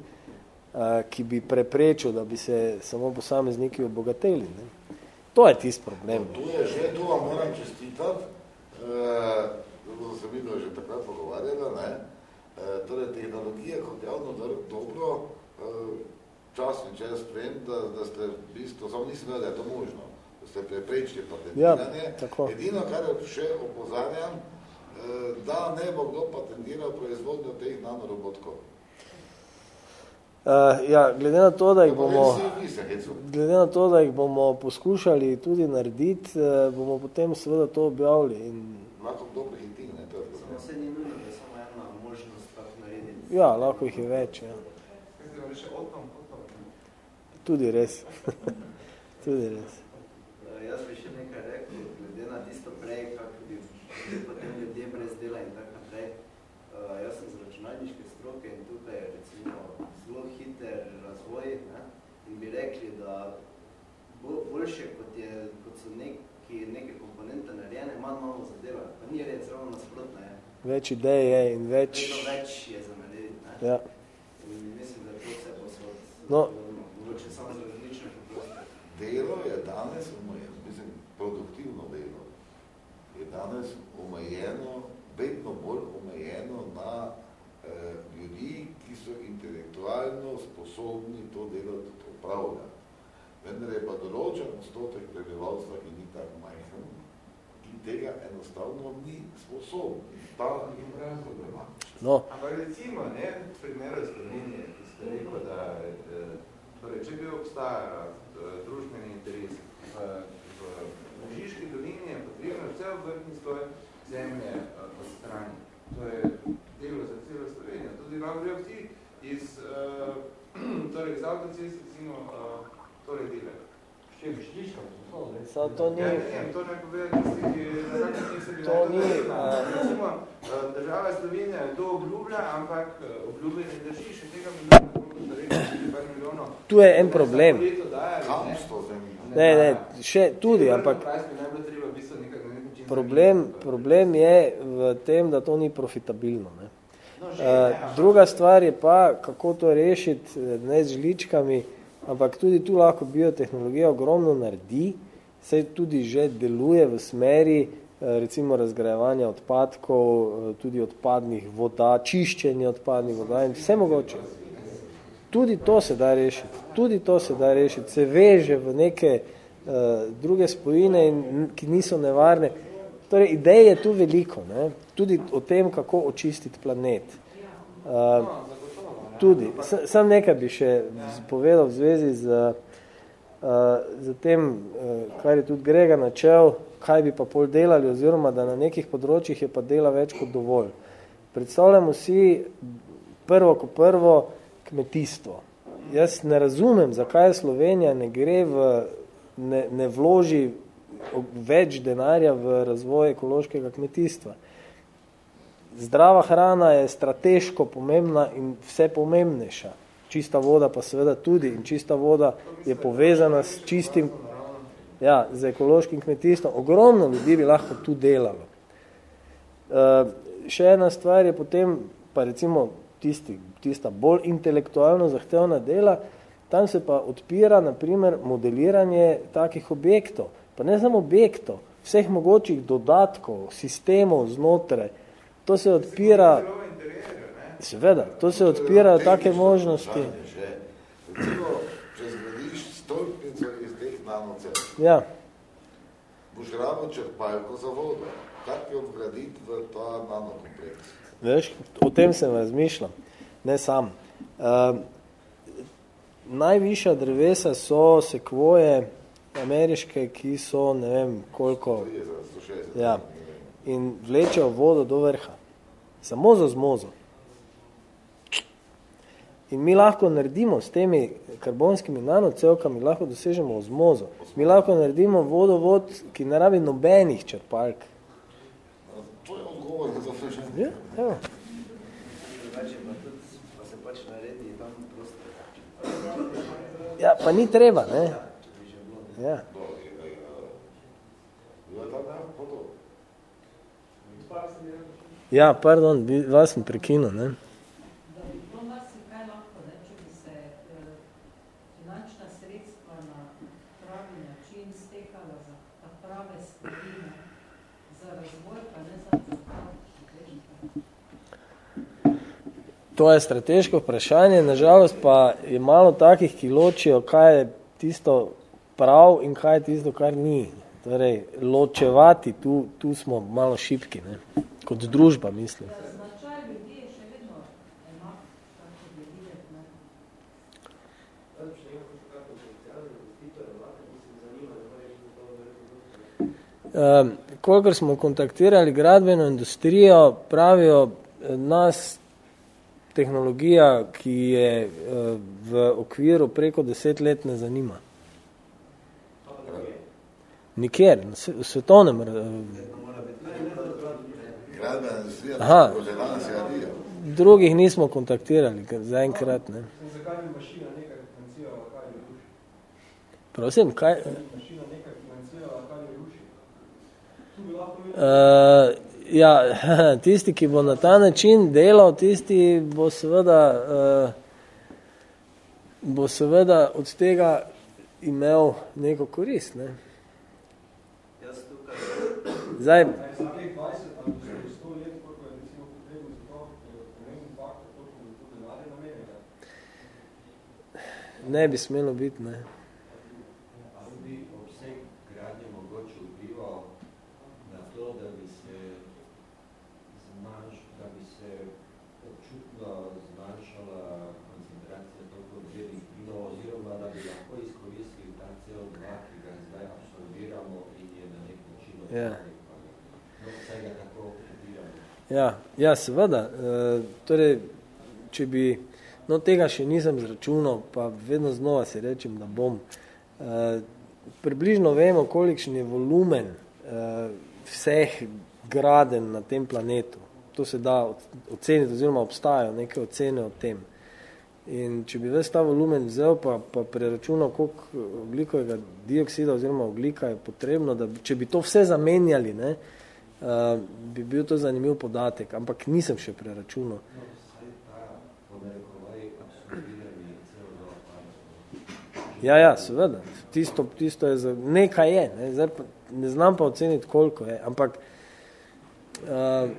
[SPEAKER 2] ki bi preprečil, da bi se samo posamezniki obogateli. Ne. To je tisti problem.
[SPEAKER 1] Tu je že, tu vam moram čestitati, eh, zato sem videl že takrat pogovarjala, ne, eh, torej tehnologija kot javno dobro, eh, čas in čas vem, da, da ste v bistvu, samo nisem vedel, da je to možno, da ste preprečili patentiranje.
[SPEAKER 2] Ja, tako.
[SPEAKER 1] Edino, kar še opozarjam, da ne bo kdo patentiral proizvodnjo teh nanorobotkov.
[SPEAKER 2] Uh, ja, glede na to, da jih bomo, glede na to, da jih bomo poskušali tudi narediti, uh, bomo potem seveda to objavili. In,
[SPEAKER 1] Lahko kdo prehiti, ne, to je
[SPEAKER 6] Samo se ni nujno, da je samo ena možnost tako narediti.
[SPEAKER 2] ja, lahko jih je več. Ja. Tudi res. tudi res.
[SPEAKER 6] Eh, Jaz bi še nekaj rekel, glede na tisto prej, kako bi potem ljudje brez dela in tako naprej. Uh, jaz sem z računalniške stroke in tukaj je recimo zelo hiter razvoj ne? in bi rekli, da bo, boljše kot, je, kot so neki, neke komponente narejene, manj imamo za delo. Pa ni res, ravno nasprotno je.
[SPEAKER 2] Več idej je in več.
[SPEAKER 6] Vedno več je za narediti. Ne?
[SPEAKER 2] Ja.
[SPEAKER 6] In mislim, da to vse posod.
[SPEAKER 2] No.
[SPEAKER 6] Mogoče samo z različne hitrosti.
[SPEAKER 1] Delo je danes omejeno, mislim, produktivno delo je danes omejeno, vedno bolj omejeno na ljudi, ki so intelektualno sposobni to delo tudi opravljati. Vendar je pa določen odstotek prebivalstva, ki ni tako majhen, ki tega enostavno ni sposoben. Ta je problematičen.
[SPEAKER 2] No,
[SPEAKER 3] Ampak recimo, ne, v primeru Slovenije, ki ste rekel, da eh, torej, če bi obstajala eh, družbeni interes v, v Žiški dolini, je potrebno vse obrtni sloj zemlje eh, odstrani. To je delo za celo Slovenijo. Tudi lahko grejo vsi iz, eh, torej iz avtocest, recimo, eh, torej delajo.
[SPEAKER 2] Samo to ni...
[SPEAKER 3] Ja, ne, to ne pove tisti, ki na tak način se bi
[SPEAKER 2] To ni,
[SPEAKER 3] uh,
[SPEAKER 2] eh,
[SPEAKER 3] recimo, eh, država Slovenija to obljublja, ampak eh, obljublja ne drži še tega milijona, milijonov.
[SPEAKER 2] Tu je en problem.
[SPEAKER 3] Ne,
[SPEAKER 2] ne, še tudi, ampak problem, problem je v tem, da to ni profitabilno. Ne. Uh, druga stvar je pa, kako to rešiti, eh, ne z žličkami, ampak tudi tu lahko biotehnologija ogromno naredi, se tudi že deluje v smeri eh, recimo razgrajevanja odpadkov, eh, tudi odpadnih voda, čiščenje odpadnih voda in vse mogoče. Tudi to se da rešiti, tudi to se da rešiti, se veže v neke uh, druge spojine, in, ki niso nevarne. Torej, idej je tu veliko, ne? Tudi o tem, kako očistiti planet. Uh, tudi, sam nekaj bi še povedal v zvezi z, uh, z tem, uh, kar je tudi Grega načel, kaj bi pa pol delali, oziroma da na nekih področjih je pa dela več kot dovolj. Predstavljamo si prvo ko prvo kmetijstvo. Jaz ne razumem, zakaj Slovenija ne gre v, ne, ne vloži več denarja v razvoj ekološkega kmetijstva. Zdrava hrana je strateško pomembna in vse pomembnejša. Čista voda pa seveda tudi in čista voda je povezana s čistim, ja, z ekološkim kmetijstvom. Ogromno ljudi bi lahko tu delalo. Uh, še ena stvar je potem, pa recimo tisti, tista bolj intelektualno zahtevna dela, tam se pa odpira naprimer modeliranje takih objektov, pa ne samo objektov, vseh mogočih dodatkov, sistemov znotraj, to se odpira, seveda, to se odpirajo take možnosti.
[SPEAKER 1] Recimo, če zgradiš stolpnico iz teh nanocel,
[SPEAKER 2] Ja,
[SPEAKER 1] boš rabo črpalko za vodo. Kak jo vgraditi v ta nanokompleks?
[SPEAKER 2] veš, o tem sem razmišljal, ne sam. Uh, najvišja drevesa so sekvoje ameriške, ki so ne vem koliko,
[SPEAKER 1] 30, 160.
[SPEAKER 2] ja, in vlečejo vodo do vrha. Samo za zmozo. In mi lahko naredimo s temi karbonskimi nanocevkami, lahko dosežemo ozmozo. Mi lahko naredimo vodovod, ki ne rabi nobenih črpalk.
[SPEAKER 1] To je odgovor za vprašanje.
[SPEAKER 2] Ja, evo. Ja, pa ni treba, ne? Ja,
[SPEAKER 1] ta da, foto.
[SPEAKER 2] Ja, pardon, vi- vas sem prekinil, ne?
[SPEAKER 9] Da bi bilo marsikaj lahko, ne, če bi se eh, finančna sredstva na pravi način stekala za ta prave stvari, ne, za razvoj, pa ne za
[SPEAKER 2] To je strateško vprašanje, nažalost pa je malo takih, ki ločijo, kaj je tisto prav in kaj je tisto, kar ni. Torej, ločevati, tu, tu smo malo šipki, ne? kot družba, mislim. Um, kolikor smo kontaktirali gradbeno industrijo, pravijo eh, nas tehnologija, ki je uh, v okviru preko deset let ne zanima. Nikjer, v svetovnem. Aha. Drugih nismo kontaktirali, ker zaenkrat ne. Prosim, kaj? Uh, ja, tisti, ki bo na ta način delal, tisti bo seveda, uh, bo seveda od tega imel neko korist. Ne? Zdaj,
[SPEAKER 5] za teh 20 ali 100 let, koliko je recimo potrebno za to, je pomemben faktor, koliko bi tu denarja namenjega.
[SPEAKER 2] ne bi smelo biti. Ne?
[SPEAKER 10] Ali bi obseg gradnje mogoče vplival na to, da bi se zmanjš, da bi se občutno zmanjšala koncentracija toliko belih plinov, oziroma da bi lahko izkoristili ta CO2, ki ga zdaj absorbiramo in je na nek način
[SPEAKER 2] Ja. Ja, ja, seveda. Uh, torej, če bi, no tega še nisem zračunal, pa vedno znova si rečem, da bom. Uh, približno vemo, kolikšen je volumen uh, vseh graden na tem planetu. To se da oceniti, oziroma obstajajo neke ocene o tem. In če bi ves ta volumen vzel, pa, pa preračunal, koliko oglikovega dioksida oziroma oglika je potrebno, da če bi to vse zamenjali, ne, uh, bi bil to zanimiv podatek, ampak nisem še preračunal. Ja, ja, seveda. Tisto, tisto je za, nekaj je, ne, Zdaj pa, ne znam pa oceniti, koliko je, ampak uh,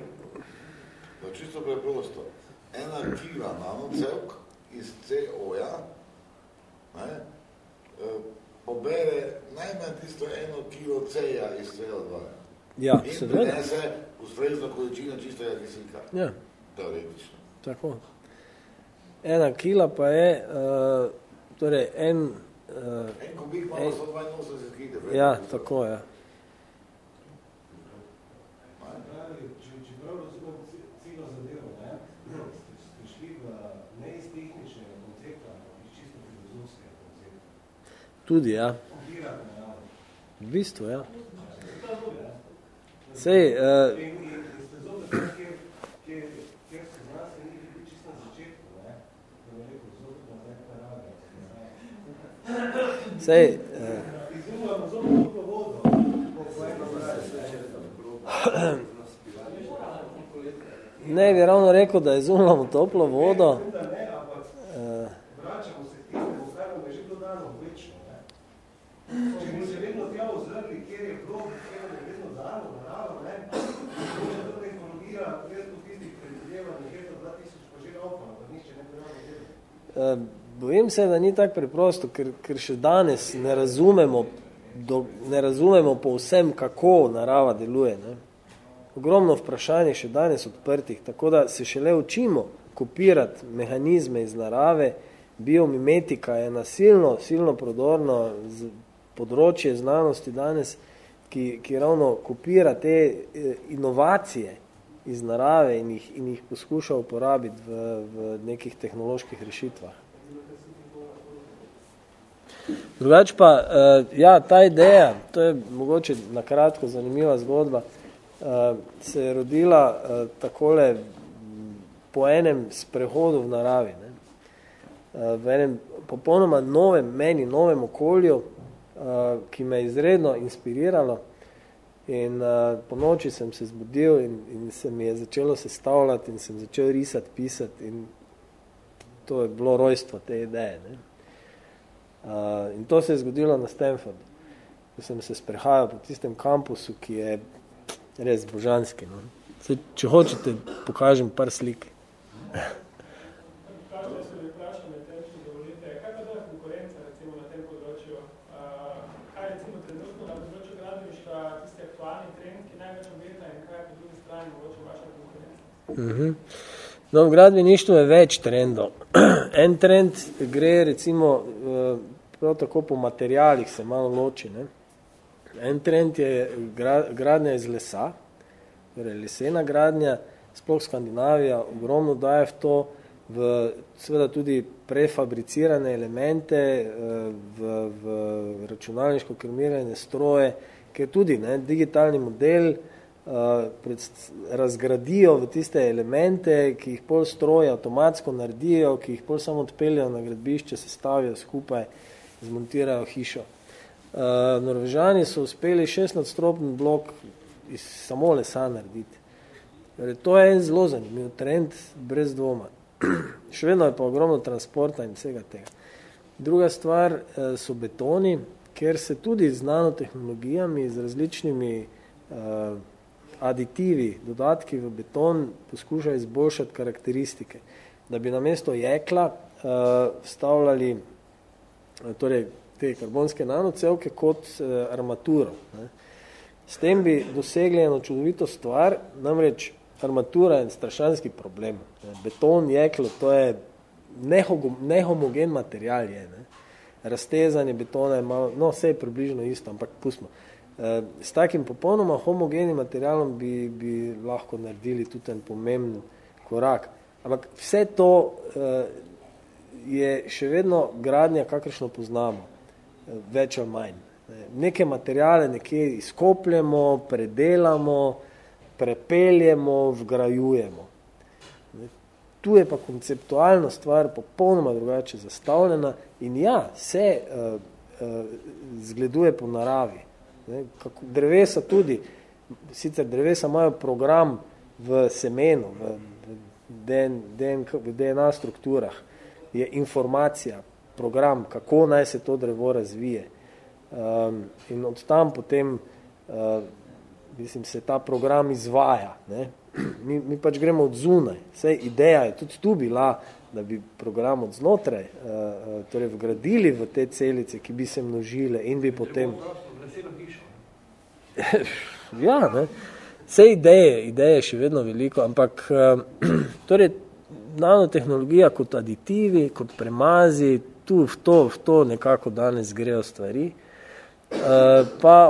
[SPEAKER 1] čisto preprosto. Ena kila nanocevk iz CO-ja ne, eh, pobere najmanj tisto eno kilo C-ja iz CO2.
[SPEAKER 2] Ja,
[SPEAKER 1] In
[SPEAKER 2] seveda.
[SPEAKER 1] prinese ustrezno količino čistega kislika.
[SPEAKER 2] Ja.
[SPEAKER 1] Teoretično.
[SPEAKER 2] Tako. Ena kila pa je, uh, torej en... Uh,
[SPEAKER 1] En kubik ima 182 kg.
[SPEAKER 2] Ja, tako je.
[SPEAKER 4] Če, če prav razumem celo zadevo, ne, ste, ste šli v ne iz tehničnega koncepta, ampak iz čisto filozofskega koncepta.
[SPEAKER 2] Tudi, ja.
[SPEAKER 4] Kompirate naravo.
[SPEAKER 2] V bistvu, ja.
[SPEAKER 4] To je dobro, ja.
[SPEAKER 2] Sej, uh,
[SPEAKER 4] In, in, in ste zopet tam, kjer, kjer, kjer ste znanstveniki bili čisto na začetku, ne, da bi rekel, zopet na zdaj narave.
[SPEAKER 2] sej, uh,
[SPEAKER 4] po pojem
[SPEAKER 2] ne bi ravno rekel, da izumljamo toplo vodo.
[SPEAKER 4] Da ne, ampak
[SPEAKER 2] Uh,
[SPEAKER 4] vračamo se k tistemu, kar nam je že bilo dano večno. Ne? Če bi se vedno tja ozrli, kjer je bilo, kjer nam je vedno dano, naravo, ne? Moče to tehnologija, gre po tistih predvidevanjih leta 2000 pa že naopano, da nišče ne bi ravno vedel.
[SPEAKER 2] uh, bojim se, da ni tako preprosto, ker, ker še danes ne razumemo, do, ne razumemo povsem, kako narava deluje. Ne? Ogromno vprašanje še danes odprtih, tako da se šele učimo kopirati mehanizme iz narave, biomimetika je nasilno, silno prodorno z področje znanosti danes, ki, ki ravno kopira te eh, inovacije iz narave in jih, in jih poskuša uporabiti v, v nekih tehnoloških rešitvah. Drugač pa, uh, ja, ta ideja, to je mogoče na kratko zanimiva zgodba, uh, se je rodila uh, takole po enem sprehodu v naravi, ne? V enem popolnoma novem, meni novem okolju, ki me je izredno inspiriralo in uh, po noči sem se zbudil in, in se mi je začelo sestavljati in sem začel risati, pisati in to je bilo rojstvo te ideje. Ne? Uh, in to se je zgodilo na Stanfordu, ko sem se sprehajal po tistem kampusu, ki je res božanski. No. Sej, če hočete, pokažem par slik.
[SPEAKER 8] Kakšne so mi vprašanje, če dovolite, kaj pa da je konkurenca recimo na tem področju? Uh, kaj je recimo trenutno na področju gradbeništva tisti aktualni trend, ki največ obeta in kaj je po drugi strani mogoče vaša
[SPEAKER 2] Uh -huh. No, v gradbeništvu je več trendov. en trend gre recimo eh, prav tako po materialih se malo loči. Ne? En trend je gra, gradnja iz lesa, torej lesena gradnja, sploh Skandinavija ogromno daje v to, v seveda tudi prefabricirane elemente, eh, v, v računalniško kremiranje stroje, ker tudi ne, digitalni model razgradijo v tiste elemente, ki jih pol stroje avtomatsko naredijo, ki jih pol samo odpeljajo na gradbišče, se stavijo skupaj, zmontirajo hišo. Uh, Norvežani so uspeli 16-stropni blok iz samo lesa narediti. Torej, to je en zelo zanimiv trend, brez dvoma. Še vedno je pa ogromno transporta in vsega tega. Druga stvar uh, so betoni, ker se tudi z nanotehnologijami, z različnimi uh, aditivi, dodatki v beton poskušajo izboljšati karakteristike, da bi namesto jekla uh, vstavljali uh, torej, te karbonske nanocevke kot uh, armaturo. Ne. S tem bi dosegli eno čudovito stvar, namreč armatura je strašanski problem. Ne. Beton, jeklo, to je nehomogen material. Je, ne. Raztezanje betona je malo, no, vse je približno isto, ampak pustimo. S takim popolnoma homogenim materialom bi, bi lahko naredili tudi en pomemben korak. Ampak vse to je še vedno gradnja, kakršno poznamo, več ali manj. Neke materijale nekje izkopljemo, predelamo, prepeljemo, vgrajujemo. Tu je pa konceptualna stvar popolnoma drugače zastavljena in ja, se uh, uh, zgleduje po naravi. Ne, kako, drevesa tudi, sicer drevesa imajo program v semenu, v, v, DN, v DNA strukturah, je informacija, program, kako naj se to drevo razvije. Um, in od tam potem uh, mislim, se ta program izvaja. Ne? Mi, mi pač gremo od zunaj. Vse ideja je tudi tu bila, da bi program od znotraj uh, torej vgradili v te celice, ki bi se množile in bi potem... ja, ne. Vse ideje, ideje še vedno veliko, ampak uh, torej, nanotehnologija kot aditivi, kot premazi, tu v to, v to nekako danes grejo stvari. Uh, pa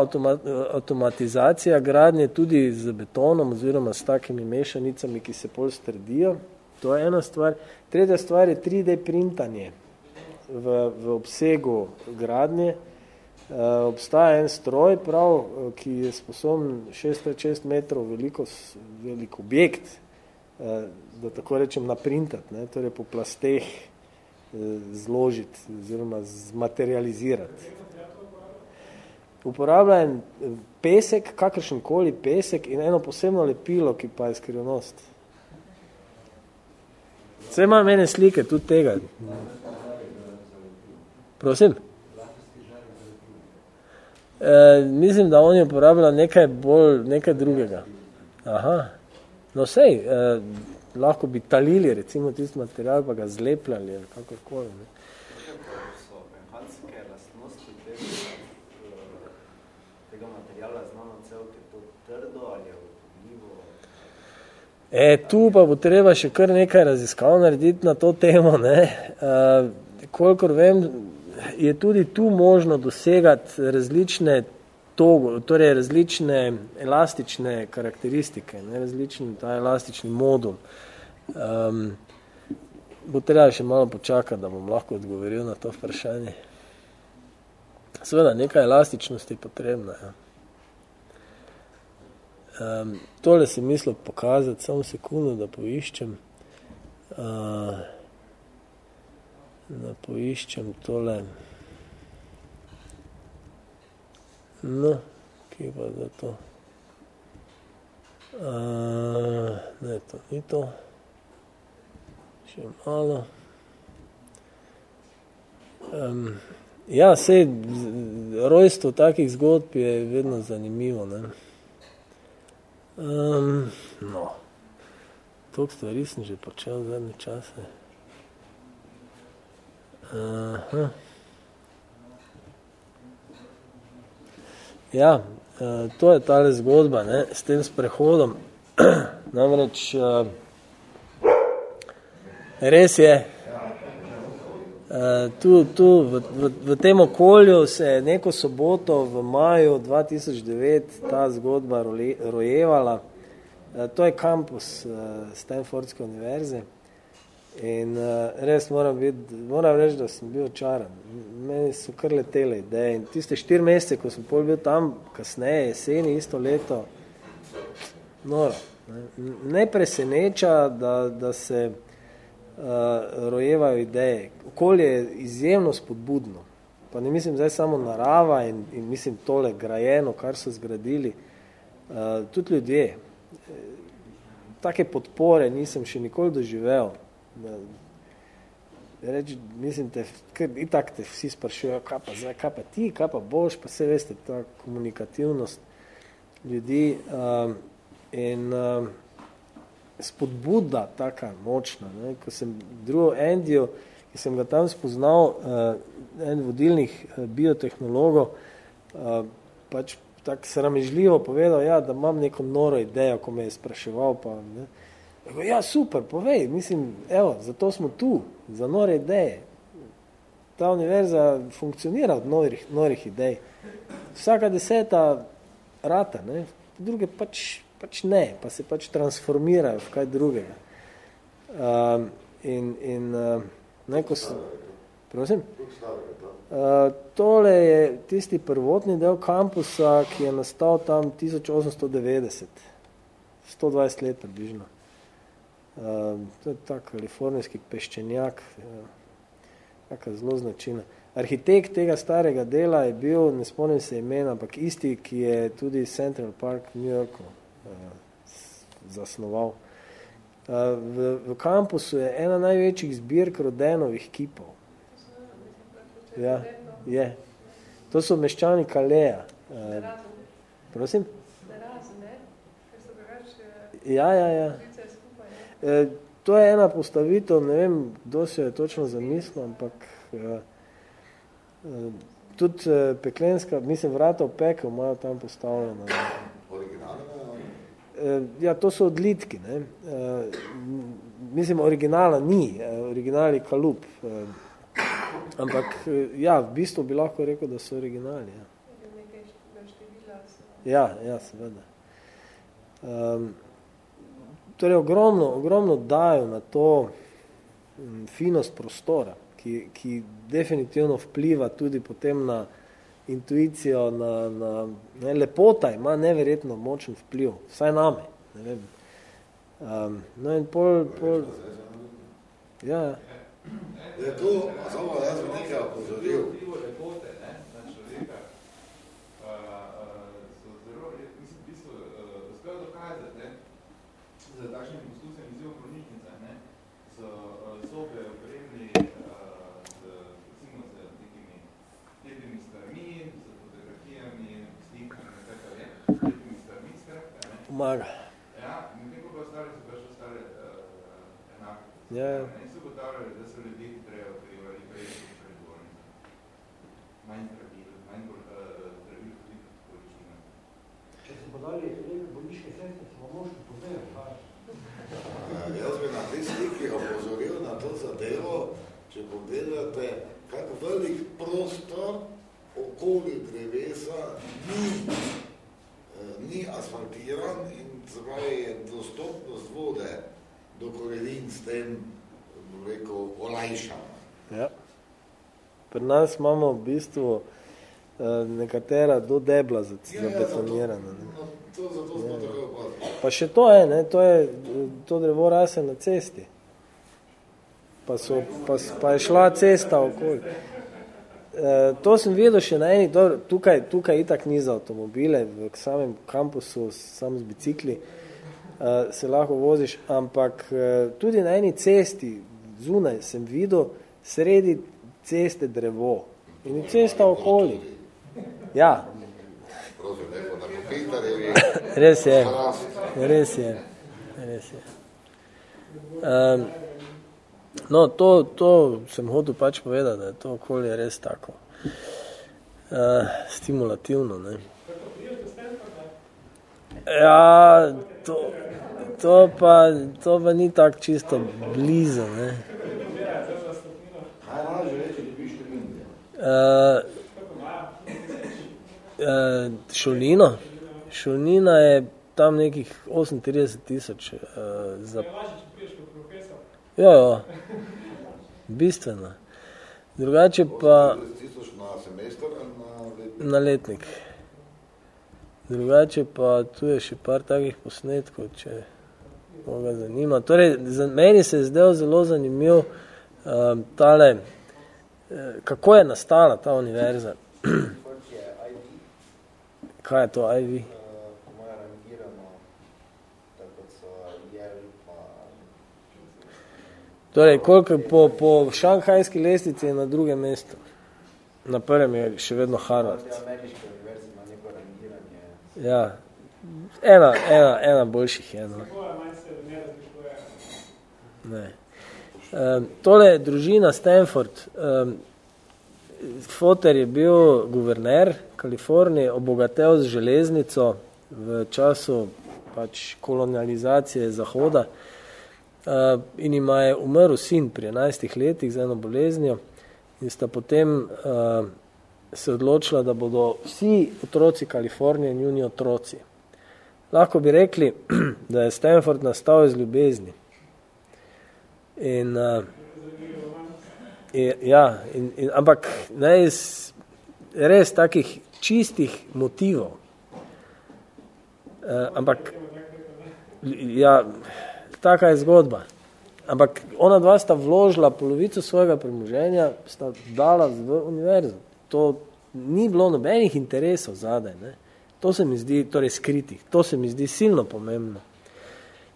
[SPEAKER 2] avtomatizacija gradnje tudi z betonom oziroma s takimi mešanicami, ki se pol strdijo. To je ena stvar. Tretja stvar je 3D printanje v, v obsegu gradnje. Uh, obstaja en stroj, prav, ki je sposoben 6x6 metrov veliko, velik objekt, uh, da tako rečem, naprintati, ne, torej po plasteh zložiti oziroma zmaterializirati. Uporablja en pesek, kakršen koli pesek in eno posebno lepilo, ki pa je skrivnost. Vse ima mene slike tudi tega. Prosim? E, mislim, da oni uporabljajo nekaj bolj, nekaj drugega. Aha. No sej, e, lahko bi talili recimo tisti material, pa ga zlepljali, kakorkoli. Ne. E, tu pa bo treba še kar nekaj raziskav narediti na to temo. Ne. E, kolikor vem, je tudi tu možno dosegati različne togo, torej različne elastične karakteristike, ne, različni ta elastični modul. Um, bo treba še malo počakati, da bom lahko odgovoril na to vprašanje. Seveda, nekaj elastičnosti je potrebna. Ja. Um, tole si mislil pokazati, samo sekundo, da poiščem. Uh, da poiščem tole. No, kje pa za to? Uh, ne, to ni to. Še malo. Um, ja, sej, rojstvo takih zgodb je vedno zanimivo. Ne? Um, no, toliko stvari sem že počel zadnje čase. Aha. Ja, uh, to je tale zgodba ne, s tem sprehodom. Namreč, uh, res je, uh, tu, tu v, v, v tem okolju se je neko soboto v maju 2009 ta zgodba rojevala. To je kampus Stanfordske univerze. In uh, res moram, biti, moram reči, da sem bil očaran. Meni so kar letele ideje. In tiste štiri mesece, ko sem pol bil tam, kasneje, jeseni, isto leto, noro. Ne, ne preseneča, da, da se uh, rojevajo ideje. Okolje je izjemno spodbudno. Pa ne mislim zdaj samo narava in, in mislim tole grajeno, kar so zgradili. Uh, tudi ljudje. Take podpore nisem še nikoli doživel reči, mislim, te, ker itak te vsi sprašujejo, kaj pa zdaj, kaj pa ti, kaj pa boš, pa vse veste, ta komunikativnost ljudi um, in um, spodbuda taka močna, ne, ko sem drugo Endijo, ki sem ga tam spoznal, uh, en vodilnih uh, biotehnologov, uh, pač tako sramežljivo povedal, ja, da imam neko noro idejo, ko me je spraševal, pa ne, uh, Ja, super, povej, mislim, evo, zato smo tu, za nore ideje. Ta univerza funkcionira od norih, norih idej. Vsaka deseta rata, ne, druge pač, pač ne, pa se pač transformirajo v kaj drugega. Um, in in uh, ne, ko so, Prosim? Uh, tole je tisti prvotni del kampusa, ki je nastal tam 1890. 120 let približno. Uh, to je tak kalifornijski peščenjak, uh, taka zelo značina. Arhitekt tega starega dela je bil, ne spomnim se imena, ampak isti, ki je tudi Central Park v New Yorku uh, zasnoval. Uh, v, v kampusu je ena največjih zbirk Rodenovih kipov. Ja, je. To so meščani Kaleja. Uh, prosim? Ja, ja, ja. E, to je ena postavitev, ne vem, kdo se je točno zamislil, ampak e, e, tudi e, peklenska, mislim, vrata v pekel imajo tam postavljena. E, ja, to so odlitki, ne. E, mislim, originala ni, e, original je kalup. E, ampak, e, ja, v bistvu bi lahko rekel, da so originali, ja. Ja, ja, seveda. Um, torej, ogromno, ogromno dajo na to um, finost prostora, ki, ki definitivno vpliva tudi potem na intuicijo, na, na ne, lepota ima neverjetno močen vpliv, vsaj name. Ne vem. Um, no in pol, pol ja,
[SPEAKER 1] Je to, samo jaz bi nekaj opozoril.
[SPEAKER 3] Vplivo lepote, ne, na človeka, uh, uh, so zelo, mislim, v bistvu, uh, uspel dokazati, ne, za takšnimi poskusami z v bolnišnicah, ne, so uh, sobe opremili uh, z, recimo, z nekimi lepimi stvarmi, z fotografijami, slikami, tako je, lepimi stvarmi,
[SPEAKER 2] Pomaga.
[SPEAKER 3] Ja, nekaj pa ostale so pa še ostale uh, enake.
[SPEAKER 2] Ja, ja.
[SPEAKER 3] Ne, so ugotavljali, da so ljudje hitreje okrevali prej kot pred bolnico. Manj zdravil, manj uh, zdravil tudi količina.
[SPEAKER 4] Če se podali lepe bolniške sestre, se vam možno povedal, kaj?
[SPEAKER 1] Eh, Jaz bi na te sliki opozoril na to zadevo, če pogledate, kako velik prostor okoli drevesa ni, eh, ni asfaltiran in zdaj je dostopnost vode do korenin s tem, bom rekel, olajšana.
[SPEAKER 2] Ja. Pri nas imamo v bistvu uh, nekatera do debla za- zabetonirana. Ne.
[SPEAKER 1] No, to zato smo tako opazili.
[SPEAKER 2] Pa še to je, ne, to je, to drevo rase na cesti. Pa, so, pa, pa je šla cesta okoli. E, to sem videl še na eni, dobro, tukaj, tukaj itak ni za avtomobile, v samem kampusu, sam z bicikli, e, se lahko voziš, ampak e, tudi na eni cesti, zunaj, sem videl sredi ceste drevo. In cesta okoli. Ja. Res je, res je, res je. Um, no, to, to sem hotel pač povedati, da je to okolje res tako uh, stimulativno. Ne. Ja, to, to, pa, to pa ni tako čisto blizu. Ne. Uh, uh, šolnino. Šolnina je tam nekih 38 tisoč uh, za... Ja, ja, bistveno. Drugače pa
[SPEAKER 1] na semester ali na letnik?
[SPEAKER 2] na letnik. Drugače pa tu je še par takih posnetkov, če koga zanima. Torej, za, meni se je zdel zelo zanimiv um, tale, eh, kako je nastala ta univerza. Kaj je to IV?
[SPEAKER 6] uh, po moje rangirano, tako kot so Yale pa
[SPEAKER 2] Torej, koliko po, po šanghajski lestvici je na drugem mestu. Na prvem je še vedno Harvard. Ja, ena, ena, ena boljših je. No. Ne. Um, tole je družina Stanford. Um, Foter je bil guverner Kalifornije, obogatel z železnico v času pač kolonializacije Zahoda uh, in ima je umrl sin pri 11 letih z eno boleznijo in sta potem uh, se odločila, da bodo vsi otroci Kalifornije njuni otroci. Lahko bi rekli, da je Stanford nastal iz ljubezni. In uh, In, ja, in, in, ampak ne iz res takih čistih motivov. Uh, ampak, ja, taka je zgodba. Ampak ona dva sta vložila polovico svojega premoženja, sta dala v univerzo. To ni bilo nobenih interesov zadaj. Ne. To se mi zdi, torej skritih, to se mi zdi silno pomembno.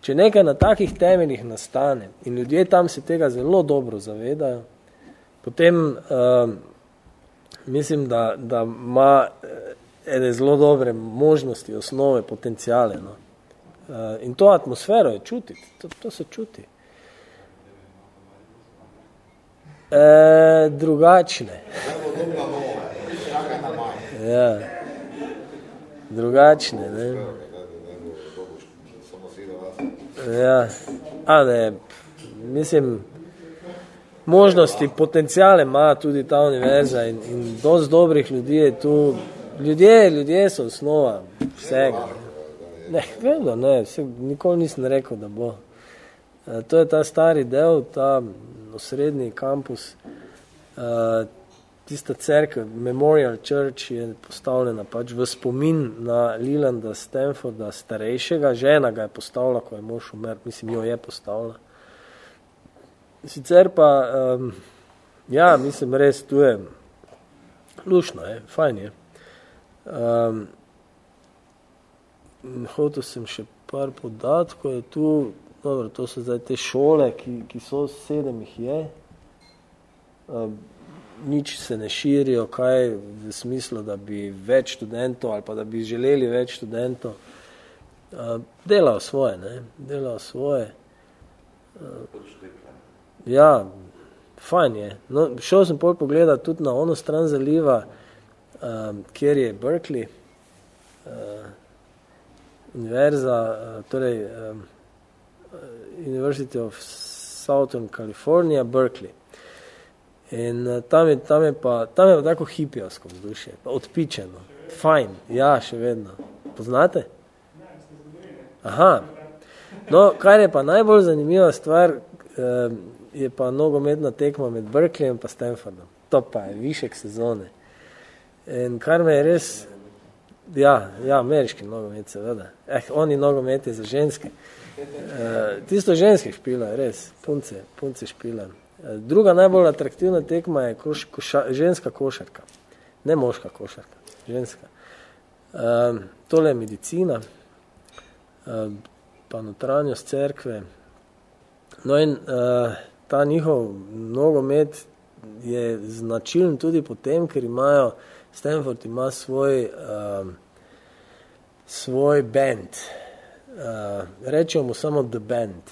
[SPEAKER 2] Če nekaj na takih temeljih nastane in ljudje tam se tega zelo dobro zavedajo, potem uh, mislim, da, da ima ene zelo dobre možnosti, osnove, potencijale. No. Uh, in to atmosfero je čutiti, to, to se čuti. E, drugačne. Ja. Drugačne, ne. Ja. A ne, mislim, možnosti, potencijale ima tudi ta univerza in, in dosti dobrih ljudi je tu. Ljudje, ljudje so osnova vsega. Ne, vedno, ne, vse, nikoli nisem rekel, da bo. E, to je ta stari del, ta osrednji kampus, uh, tista cerkev, Memorial Church je postavljena pač v spomin na Lilanda Stanforda starejšega, žena ga je postavila, ko je mož umr, mislim, jo je postavila. Sicer pa, um, ja, mislim, res tu je lušno, je, fajn je. Um, hotel sem še par podatkov, je tu dobro, to so zdaj te šole, ki, ki so sedem jih je, uh, nič se ne širijo, kaj v smislu, da bi več študentov ali pa da bi želeli več študentov, uh, delajo svoje, ne, delajo svoje. Uh, ja, fajn je. No, šel sem pol pogledat tudi na ono stran zaliva, um, kjer je Berkeley, uh, univerza, uh, torej um, University of Southern California, Berkeley. In uh, tam, je, tam, je pa, tam je pa tako hipijovsko vzdušje, odpičeno, fajn, ja, še vedno. Poznate? Aha. No, kar je pa najbolj zanimiva stvar, eh, je pa nogometna tekma med Berkeleyem in Stanfordom. To pa je višek sezone. In kar me je res, ja, ja ameriški nogomet seveda, eh, oni nogomet je za ženske. Uh, tisto ženske špila, res, punce, punce špila. Uh, druga najbolj atraktivna tekma je koš, koša, ženska košarka. Ne moška košarka, ženska. Uh, tole je medicina, uh, pa notranjost cerkve. No in uh, ta njihov nogomet je značilen tudi potem, ker imajo, Stanford ima svoj, uh, svoj band, uh, rečemo mu samo The Band.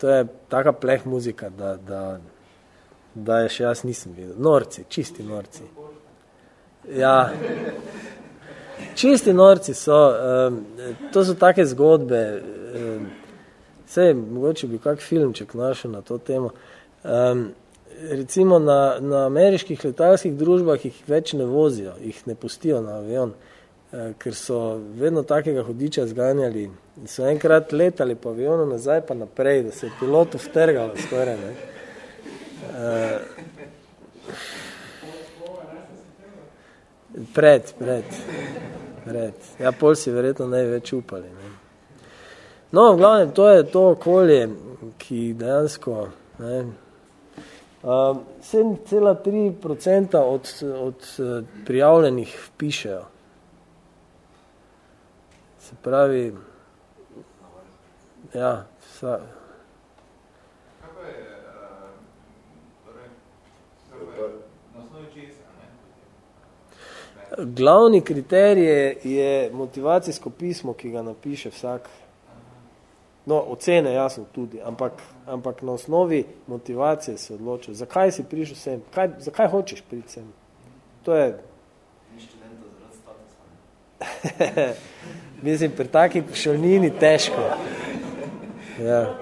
[SPEAKER 2] To je taka pleh muzika, da, da, da je še jaz nisem videl. Norci, čisti norci. Ja, čisti norci so, um, to so take zgodbe, um, vse, mogoče bi kak filmček našel na to temo. Um, recimo na, na ameriških letalskih družbah jih več ne vozijo, jih ne pustijo na avion. Eh, ker so vedno takega hudiča zganjali. So enkrat letali po avionu nazaj pa naprej, da se je pilotu vtrgalo skoraj. Ne. Uh, pred, pred, pred. Ja, pol si verjetno ne več upali. Ne. No, v glavnem, to je to okolje, ki dejansko ne, 7,3% od, od prijavljenih pišejo. Se pravi, ja, vsa. Glavni kriterij je motivacijsko pismo, ki ga napiše vsak. No, ocene jasno tudi, ampak, ampak na osnovi motivacije se odločil. Zakaj si prišel sem? Kaj, zakaj hočeš priti sem? To je... Mislim, pri taki šolnini težko. Ja.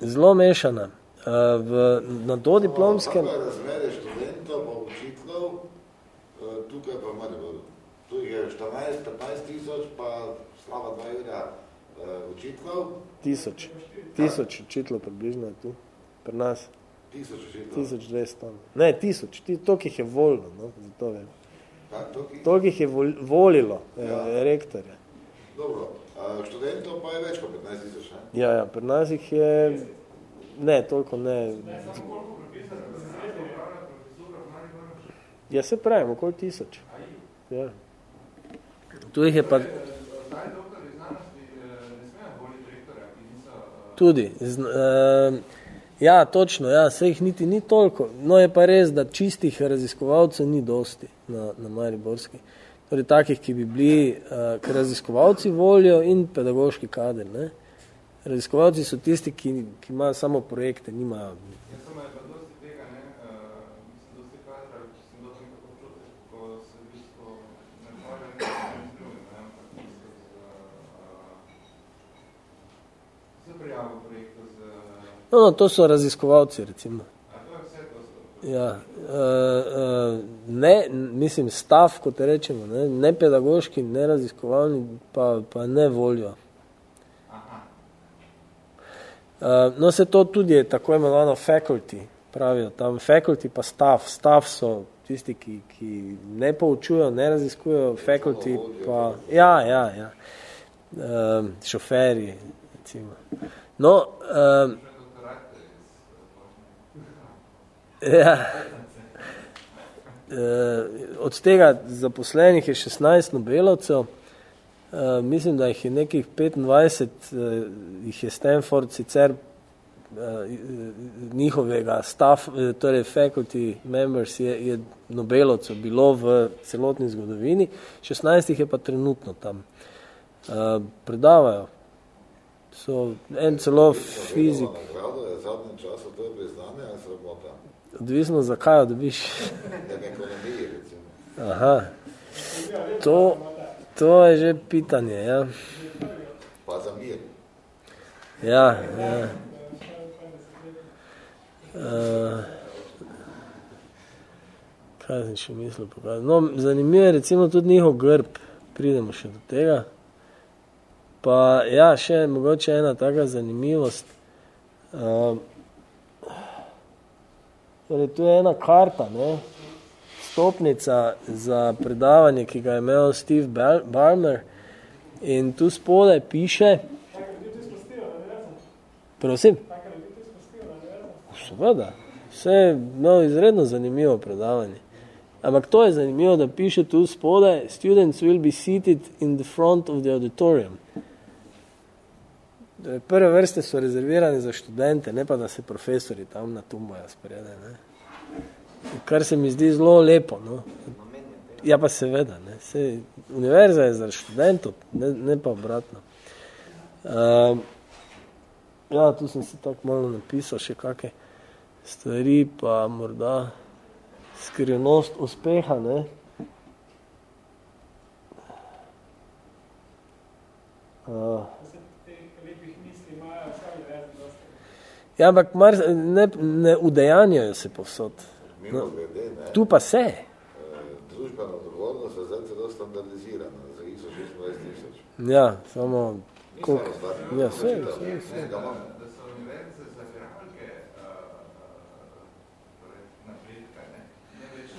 [SPEAKER 2] Zelo mešana. V, na dodiplomskem...
[SPEAKER 1] Kako razmere študentov pa učiteljev, tukaj pa Mariboru? Tu je 14-15 tisoč, pa slaba dva ura uh, učitev.
[SPEAKER 2] Tisoč. Tisoč učitelj približno je tu. Pri nas.
[SPEAKER 1] Tisoč učitev.
[SPEAKER 2] Tisoč dvesto. Ne, tisoč. Ti, toliko jih je volilo, no, zato vem.
[SPEAKER 1] Toliko?
[SPEAKER 2] Jih je vol, volilo,
[SPEAKER 1] Ja.
[SPEAKER 2] ja. rektorja.
[SPEAKER 1] Dobro, študentov pa je več kot 15 tisoč, ne?
[SPEAKER 2] Ja, ja, pri nas jih je, ne, toliko ne. Ja, se pravim, okoli tisoč. Ja. Tu jih je pa...
[SPEAKER 3] Eh, ne smejo voliti rektorja, ki niso... eh,
[SPEAKER 2] Tudi. Z, uh, ja, točno, ja, se jih niti ni toliko. No je pa res, da čistih raziskovalcev ni dosti na, na Mariborski. Torej takih, ki bi bili, uh, ker raziskovalci volijo in pedagoški kader. Ne? Raziskovalci so tisti, ki, ki imajo samo projekte, nimajo.
[SPEAKER 3] Ja, samo je pa dosti tega, ne, uh, mislim, dosti kadra, če sem dosti nekako občutek, ko se v bistvu ne ukvarja nekaj z drugim, ne, ampak v bistvu z, uh, z prijavo projektov, z...
[SPEAKER 2] No, no, to so raziskovalci, recimo. Ja, uh, uh, ne, mislim, stav, kot rečemo, ne, ne pedagoški, ne raziskovalni, pa, pa ne volijo. Uh, no, se to tudi je tako imenovano faculty, pravijo tam faculty pa staff. Staff so tisti, ki, ki ne poučujo, ne raziskujejo, faculty pa, ja, ja, ja, šoferji, recimo. No, uh, ja, uh, od tega zaposlenih je 16 Nobelovcev, Uh, mislim, da jih je nekih 25, uh, jih je Stanford sicer uh, njihovega staff, uh, torej faculty members je, je Nobelovcev bilo v celotni zgodovini, 16 jih je pa trenutno tam. Uh, predavajo. So en celo fizik.
[SPEAKER 1] Zadnjem času to je priznanje ali sramota?
[SPEAKER 2] Odvisno, zakaj jo dobiš.
[SPEAKER 1] Ekonomiji, recimo.
[SPEAKER 2] Aha. To, to je že pitanje, ja.
[SPEAKER 1] Pa za mir.
[SPEAKER 2] Ja, ja. Uh, kaj sem še mislil? No, zanimivo je recimo tudi njihov grb, pridemo še do tega. Pa ja, še mogoče ena taka zanimivost. Uh, torej, tu je ena karta, ne? stopnica za predavanje, ki ga je imel Steve Bal- Ballmer in tu spodaj piše, prosim, seveda, vse je imel izredno zanimivo predavanje. Ampak to je zanimivo, da piše tu spodaj, students will be seated in the front of the auditorium. Torej, Prve vrste so rezervirane za študente, ne pa da se profesori tam natumbajo spredaj. Ne? Kar se mi zdi zelo lepo. No? Ja, pa seveda. Ne? Se, univerza je za študentov, ne, ne pa obratno. Um, ja, tu sem si tako malo napisal še kakšne stvari, pa morda skrivnost uspeha. Ne? Uh, Ja, ampak mar, ne, ne udejanjajo se povsod.
[SPEAKER 1] Mimo glede, ne,
[SPEAKER 2] Tu pa se.
[SPEAKER 1] eh, družbena odgovornost je zdaj celo standardizirana, za ISO 26 tisoč.
[SPEAKER 2] Ja, samo... Koliko- Ja,
[SPEAKER 1] ki
[SPEAKER 2] se,
[SPEAKER 1] ga
[SPEAKER 2] se,
[SPEAKER 1] čitam,
[SPEAKER 2] se.
[SPEAKER 1] ne, ga imam.
[SPEAKER 3] Da so univerze za igralke uh, torej napredka, ne? Ne več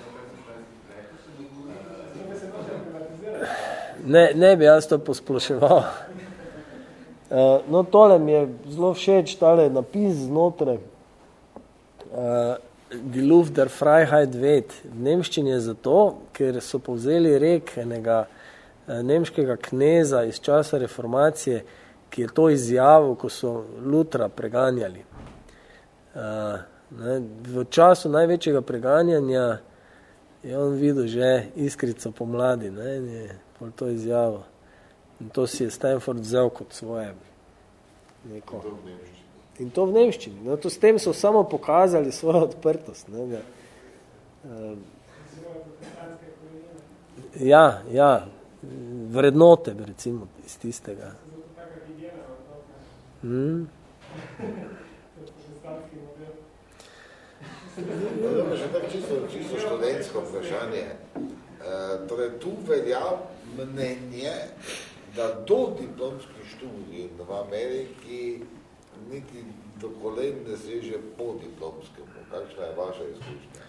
[SPEAKER 2] ne bi jaz to posploševal. Uh, no, tole mi je zelo všeč, tale napis znotraj. Uh, Die Luft der Freiheit weht. V nemščini je zato, ker so povzeli rek enega uh, nemškega kneza iz časa reformacije, ki je to izjavil, ko so Lutra preganjali. V času največjega preganjanja je on videl že iskrico pomladi ne, in je to izjavil. In to si je Stanford vzel kot svoje neko. In to v nemščini. No, to s tem so samo pokazali svojo odprtost. Ne, da, uh, ja, ja, vrednote, recimo, iz tistega. Hmm.
[SPEAKER 1] Ja, dobro, še tako čisto, čisto študentsko vprašanje. E, torej, tu velja mnenje, da do diplomski študij v Ameriki niti do kolen ne seže po diplomskemu. Kakšna je vaša izkušnja?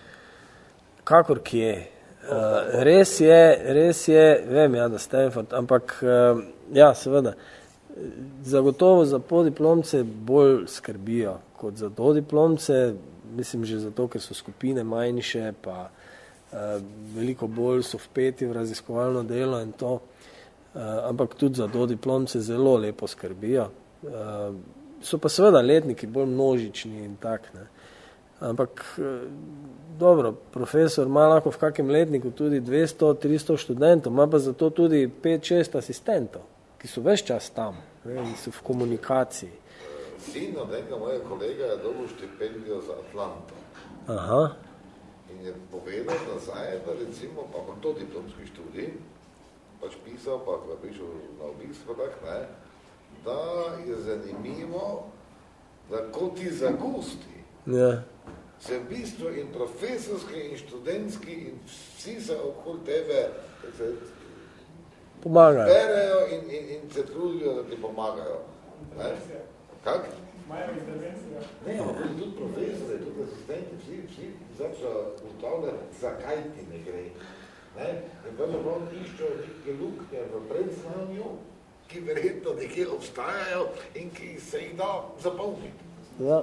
[SPEAKER 2] Kakor kje. Uh, res je, res je, vem ja, da Stanford, ampak uh, ja, seveda, zagotovo za podiplomce bolj skrbijo kot za dodiplomce, mislim že zato, ker so skupine manjše, pa uh, veliko bolj so vpeti v raziskovalno delo in to, uh, ampak tudi za dodiplomce zelo lepo skrbijo. Uh, so pa seveda letniki bolj množični in tak, ne. Ampak, dobro, profesor ima lahko v kakem letniku tudi 200-300 študentov, ima pa zato tudi 5-6 asistentov, ki so več čas tam, ne, in so v komunikaciji.
[SPEAKER 1] Sin od enega mojega kolega je dobil štipendijo za Atlanto.
[SPEAKER 2] Aha.
[SPEAKER 1] In je povedal nazaj, da recimo, pa to diplomski študij, pač pisal, pa ko je prišel na obisk, pa tak, ne, da je zanimivo, da ko ti zagusti,
[SPEAKER 2] Ja.
[SPEAKER 1] se v bistvu in profesorski, in študentski, in vsi se okoli tebe se
[SPEAKER 2] Pomagajo.
[SPEAKER 1] berejo in, in, in se trudijo, da ti pomagajo. Ne? Kak?
[SPEAKER 8] Imajo intervencijo.
[SPEAKER 1] Ne, ampak tudi profesori, tudi asistenti, vsi, vsi začejo ugotavljati, zakaj ti ne gre. Ne? In pravzaprav iščejo neke luknje v predznanju, ki verjetno nekje obstajajo in ki se jih da zapolniti.
[SPEAKER 2] Ja.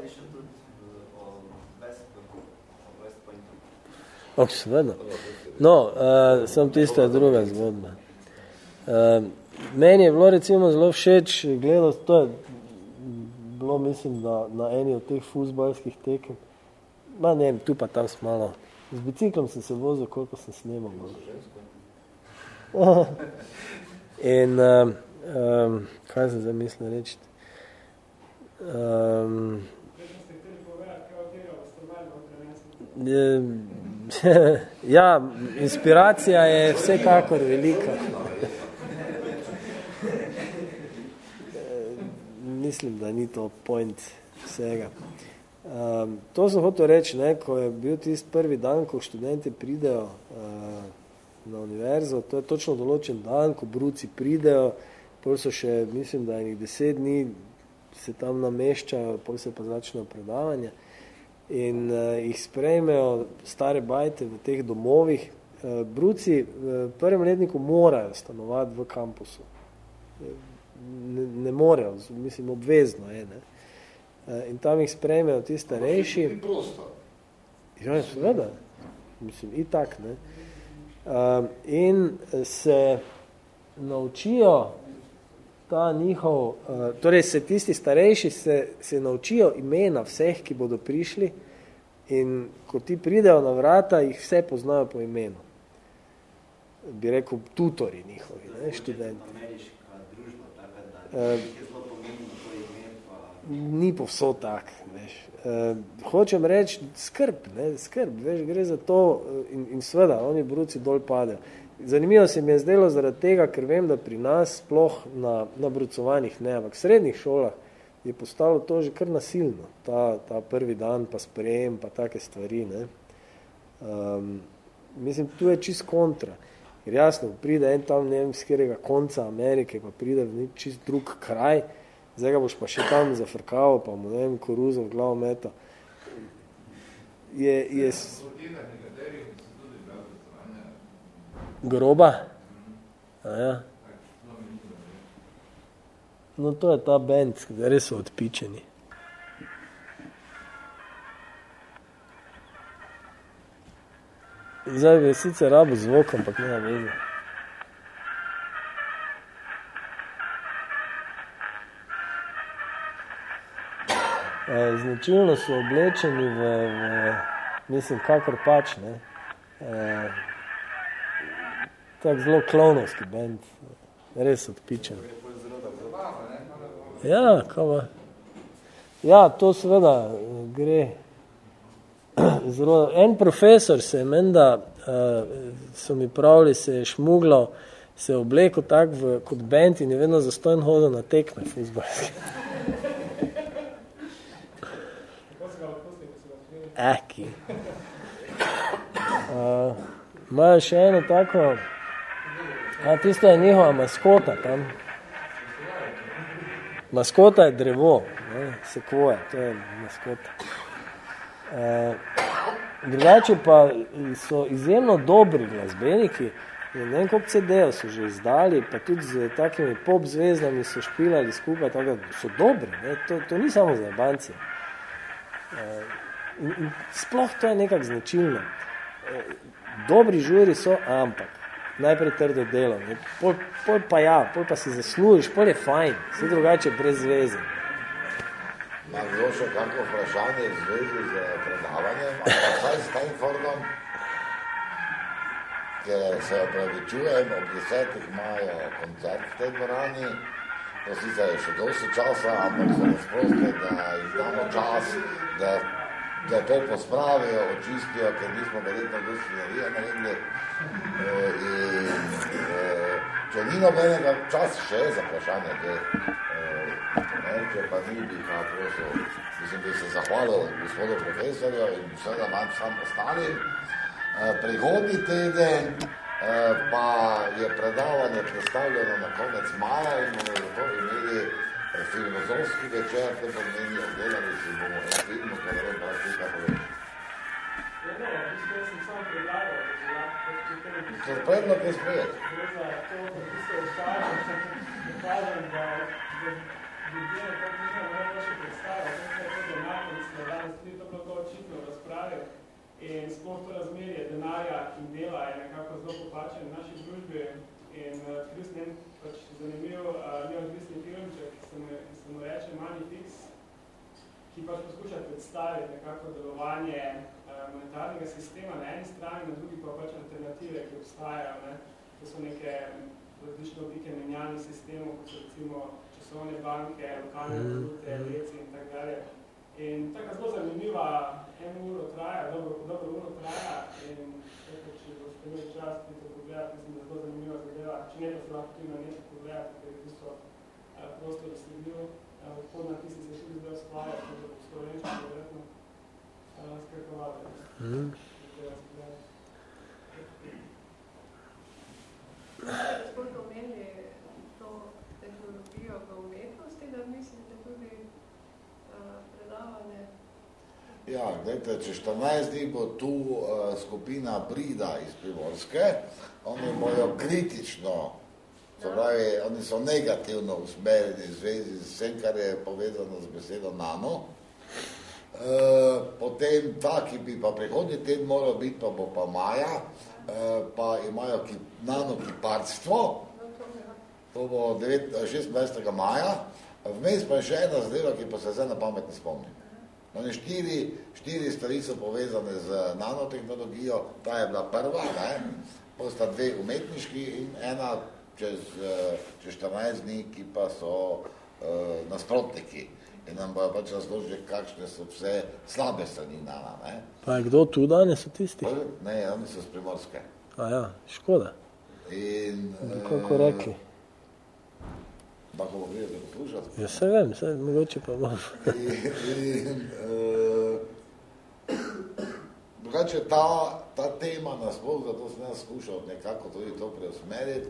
[SPEAKER 2] Oh, seveda. No, uh, sem tista druga zgodba. Uh, meni je bilo recimo zelo všeč gledati, to je bilo mislim, da na eni od teh fuzbalskih tekem, ma ne vem, tu pa tam smalo. Z biciklom sem se vozil, koliko sem snemal. No. In um, um, kaj sem zdaj mislil reči? Um, ja, inspiracija je vsekakor velika. Mislim, da ni to point vsega. Um, to sem hotel reči, ne, ko je bil tisti prvi dan, ko študenti pridejo uh, na univerzo, to je točno določen dan, ko bruci pridejo, pol so še, mislim, da enih deset dni se tam nameščajo, pol se pa začnejo predavanja in uh, jih sprejmejo stare bajte v teh domovih. Uh, bruci v prvem letniku morajo stanovati v kampusu. Ne, ne morejo, mislim, obvezno je. Ne? Uh, in tam jih sprejmejo ti starejši. Ja, seveda. Mislim, i tak, ne. Uh, in se naučijo ta njihov, uh, torej se tisti starejši se, se naučijo imena vseh, ki bodo prišli in ko ti pridejo na vrata, jih vse poznajo po imenu. Bi rekel, tutori njihovi, ne, študenti.
[SPEAKER 6] Ameriška družba, taka, da
[SPEAKER 2] Eh,
[SPEAKER 6] je zelo pomembno to ime, pa
[SPEAKER 2] Ni povsod tak, veš. Uh, hočem reči, skrb, ne, skrb, veš, gre za to eh, in, in seveda, oni bruci dol padejo. Zanimivo se mi je zdelo zaradi tega, ker vem, da pri nas sploh na, na brucovanjih ne, ampak v srednjih šolah je postalo to že kar nasilno, ta, ta prvi dan, pa sprejem, pa take stvari, ne. Um, mislim, tu je čist kontra. Ker jasno, pride en tam, ne vem, z katerega konca Amerike, pa pride v nek čist drug kraj, zdaj ga boš pa še tam zafrkal, pa mu, ne vem, koruzo v glavo meta. Je, je groba? A ja. No, to je ta band, kateri so odpičeni. Zdaj sicer rabo zvok, ampak nema veze. Značilno so oblečeni v, v mislim, kakor pač, ne. Eh, tak zelo klovnovski band, res odpičen. Ja, kava. Ja, to seveda eh, gre. Zelo, en profesor se je menda, so mi pravili, se je šmuglo, se je oblekel tak v, kot band in je vedno zastojen hodil na tekme fuzbalske. Eki. Uh, imajo še eno tako, a tisto je njihova maskota tam, Maskota je drevo, ne, sekvoja, to je maskota. E, drugače pa so izjemno dobri glasbeniki, in ne vem, koliko CD-jev so že izdali, pa tudi z takimi pop zvezdami so špilali skupaj, tako da so dobri, ne, to, to ni samo za banci. E, in, in sploh to je nekako značilno. E, dobri žuri so, ampak najprej trdo delo? Pol, pol pa ja, pol pa si zaslužiš, pol je fajn, vse drugače brez zveze.
[SPEAKER 1] Imam bilo še kako vprašanje v zvezi z predavanjem, ampak kaj s Stanfordom, ker se opravičujem, ob desetih imajo koncert v tej dvorani, to sicer je še dosti časa, ampak se nas proste, da jim damo čas, da, da to pospravijo, očistijo, ker nismo verjetno dosti naredili. Eh, in eh, če ni nobenega čas še za vprašanje, te, ne, če pa ni bi pa prosil, mislim, bi se zahvalil gospodu profesorju in seveda vam sam ostalim. Eh, prihodni teden pa je predavanje predstavljeno na konec maja in bomo zato imeli filozofski večer, to pomeni, obdelali si bomo en film, kar je še kako več.
[SPEAKER 8] Ja, no, v bistvu jaz sem samo predlagal, da se lahko
[SPEAKER 1] To je predlog je sprejet.
[SPEAKER 8] Gre za to, da v bistvu ostajem, da kažem, da ljudje nekako nimajo najboljše predstave, to je to denarno, mislim, da danes tudi to bilo to očitno v razpravi in sploh to razmerje denarja in dela je nekako zelo popačen v naši družbi in sem en pač zanimiv neodvisni filmček, se mu, se mu reče Manifix, ki pač poskuša predstaviti nekako delovanje monetarnega sistema na eni strani, na drugi pa pač alternative, ki obstajajo. Ne? To so neke različne oblike menjalnih sistemov, kot so recimo časovne banke, lokalne valute, leci in tak dalje. In taka zelo zanimiva, eno uro traja, dobro, dobro uro traja in tako, če boste imeli čas, ki to pogledati, mislim, da zelo zanimiva zadeva. Če ne, pa se lahko tudi na nekaj pogledati, ker je v bistvu prostor sledil. Podna tisti se tudi zdaj stvarja, kot da bo slovenčko, verjetno skakovali.
[SPEAKER 2] Mm.
[SPEAKER 7] Sploh omenili to tehnologijo v umetnosti, da mislite tudi uh, predavanje?
[SPEAKER 1] Ja, gledajte, če 14 dni bo tu uh, skupina Brida iz Primorske, oni bojo kritično, se pravi, oni so negativno usmerjeni v zvezi z vsem, kar je povezano z besedo nano, Uh, potem ta, ki bi pa prihodnji teden moral biti, pa bo pa maja, uh, pa imajo ki, nanokiparstvo, to bo 9, 26. maja, vmes pa je še ena zadeva, ki pa se zdaj na pamet ne spomnim. No, štiri, štiri stvari so povezane z nanotehnologijo, ta je bila prva, ne? pa sta dve umetniški in ena čez, čez 14 dni, ki pa so uh, nasprotniki in nam bojo pač razložili, kakšne so vse slabe strani nana. Ne?
[SPEAKER 2] Pa je kdo tu danes so tisti?
[SPEAKER 1] Ne, oni so z Primorske.
[SPEAKER 2] A ja, škoda.
[SPEAKER 1] In...
[SPEAKER 2] Kako rekli?
[SPEAKER 1] Pa ko bo gledati poslušati?
[SPEAKER 2] Ja, se vem, se, mogoče pa bom.
[SPEAKER 1] in, in uh, drugače ta, ta tema nasploh, zato sem jaz skušal nekako tudi to preusmeriti,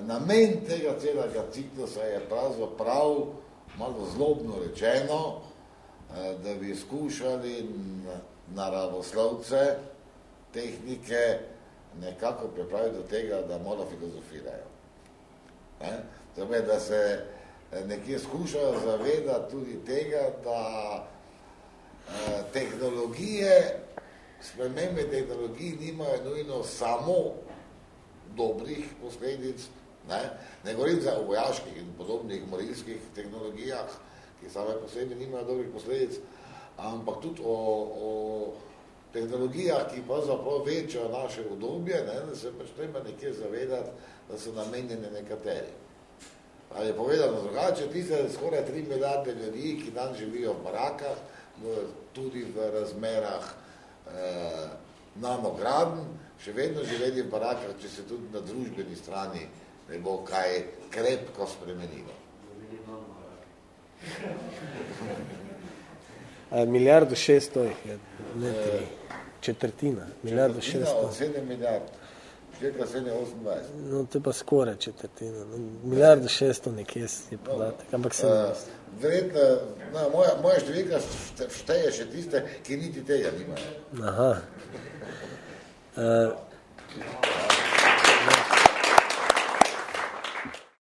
[SPEAKER 1] namen tega celega ciklusa je pravzaprav prav malo zlobno rečeno, da bi skušali naravoslovce, tehnike nekako pripraviti do tega, da malo filozofirajo. Ne? Zdaj, da se nekje skušajo zavedati tudi tega, da tehnologije, spremembe tehnologij nimajo nujno samo dobrih posledic, Ne? ne govorim za vojaških in podobnih morilskih tehnologijah, ki same posebej nimajo dobrih posledic, ampak tudi o, o tehnologijah, ki pa zapravo večajo naše udobje, ne? da se pač treba nekje zavedati, da so namenjene nekateri. Ali je povedano drugače, tiste skoraj 3 milijarde ljudi, ki dan živijo v barakah, tudi v razmerah eh, nanogradn, še vedno živeli v barakah, če se tudi na družbeni strani ne bo kaj krepko spremenilo.
[SPEAKER 2] milijardo šesto jih je, ne tri, četrtina, milijardo šesto.
[SPEAKER 1] Sedem milijard. številka 728.
[SPEAKER 2] No, to je pa skoraj četrtina. No, milijardo šeststo nekje je podatek, ampak se ne.
[SPEAKER 1] Uh, verjetno, no, moja, moja številka šte- šteje še tiste, ki niti tega nimajo.
[SPEAKER 2] Aha. Uh,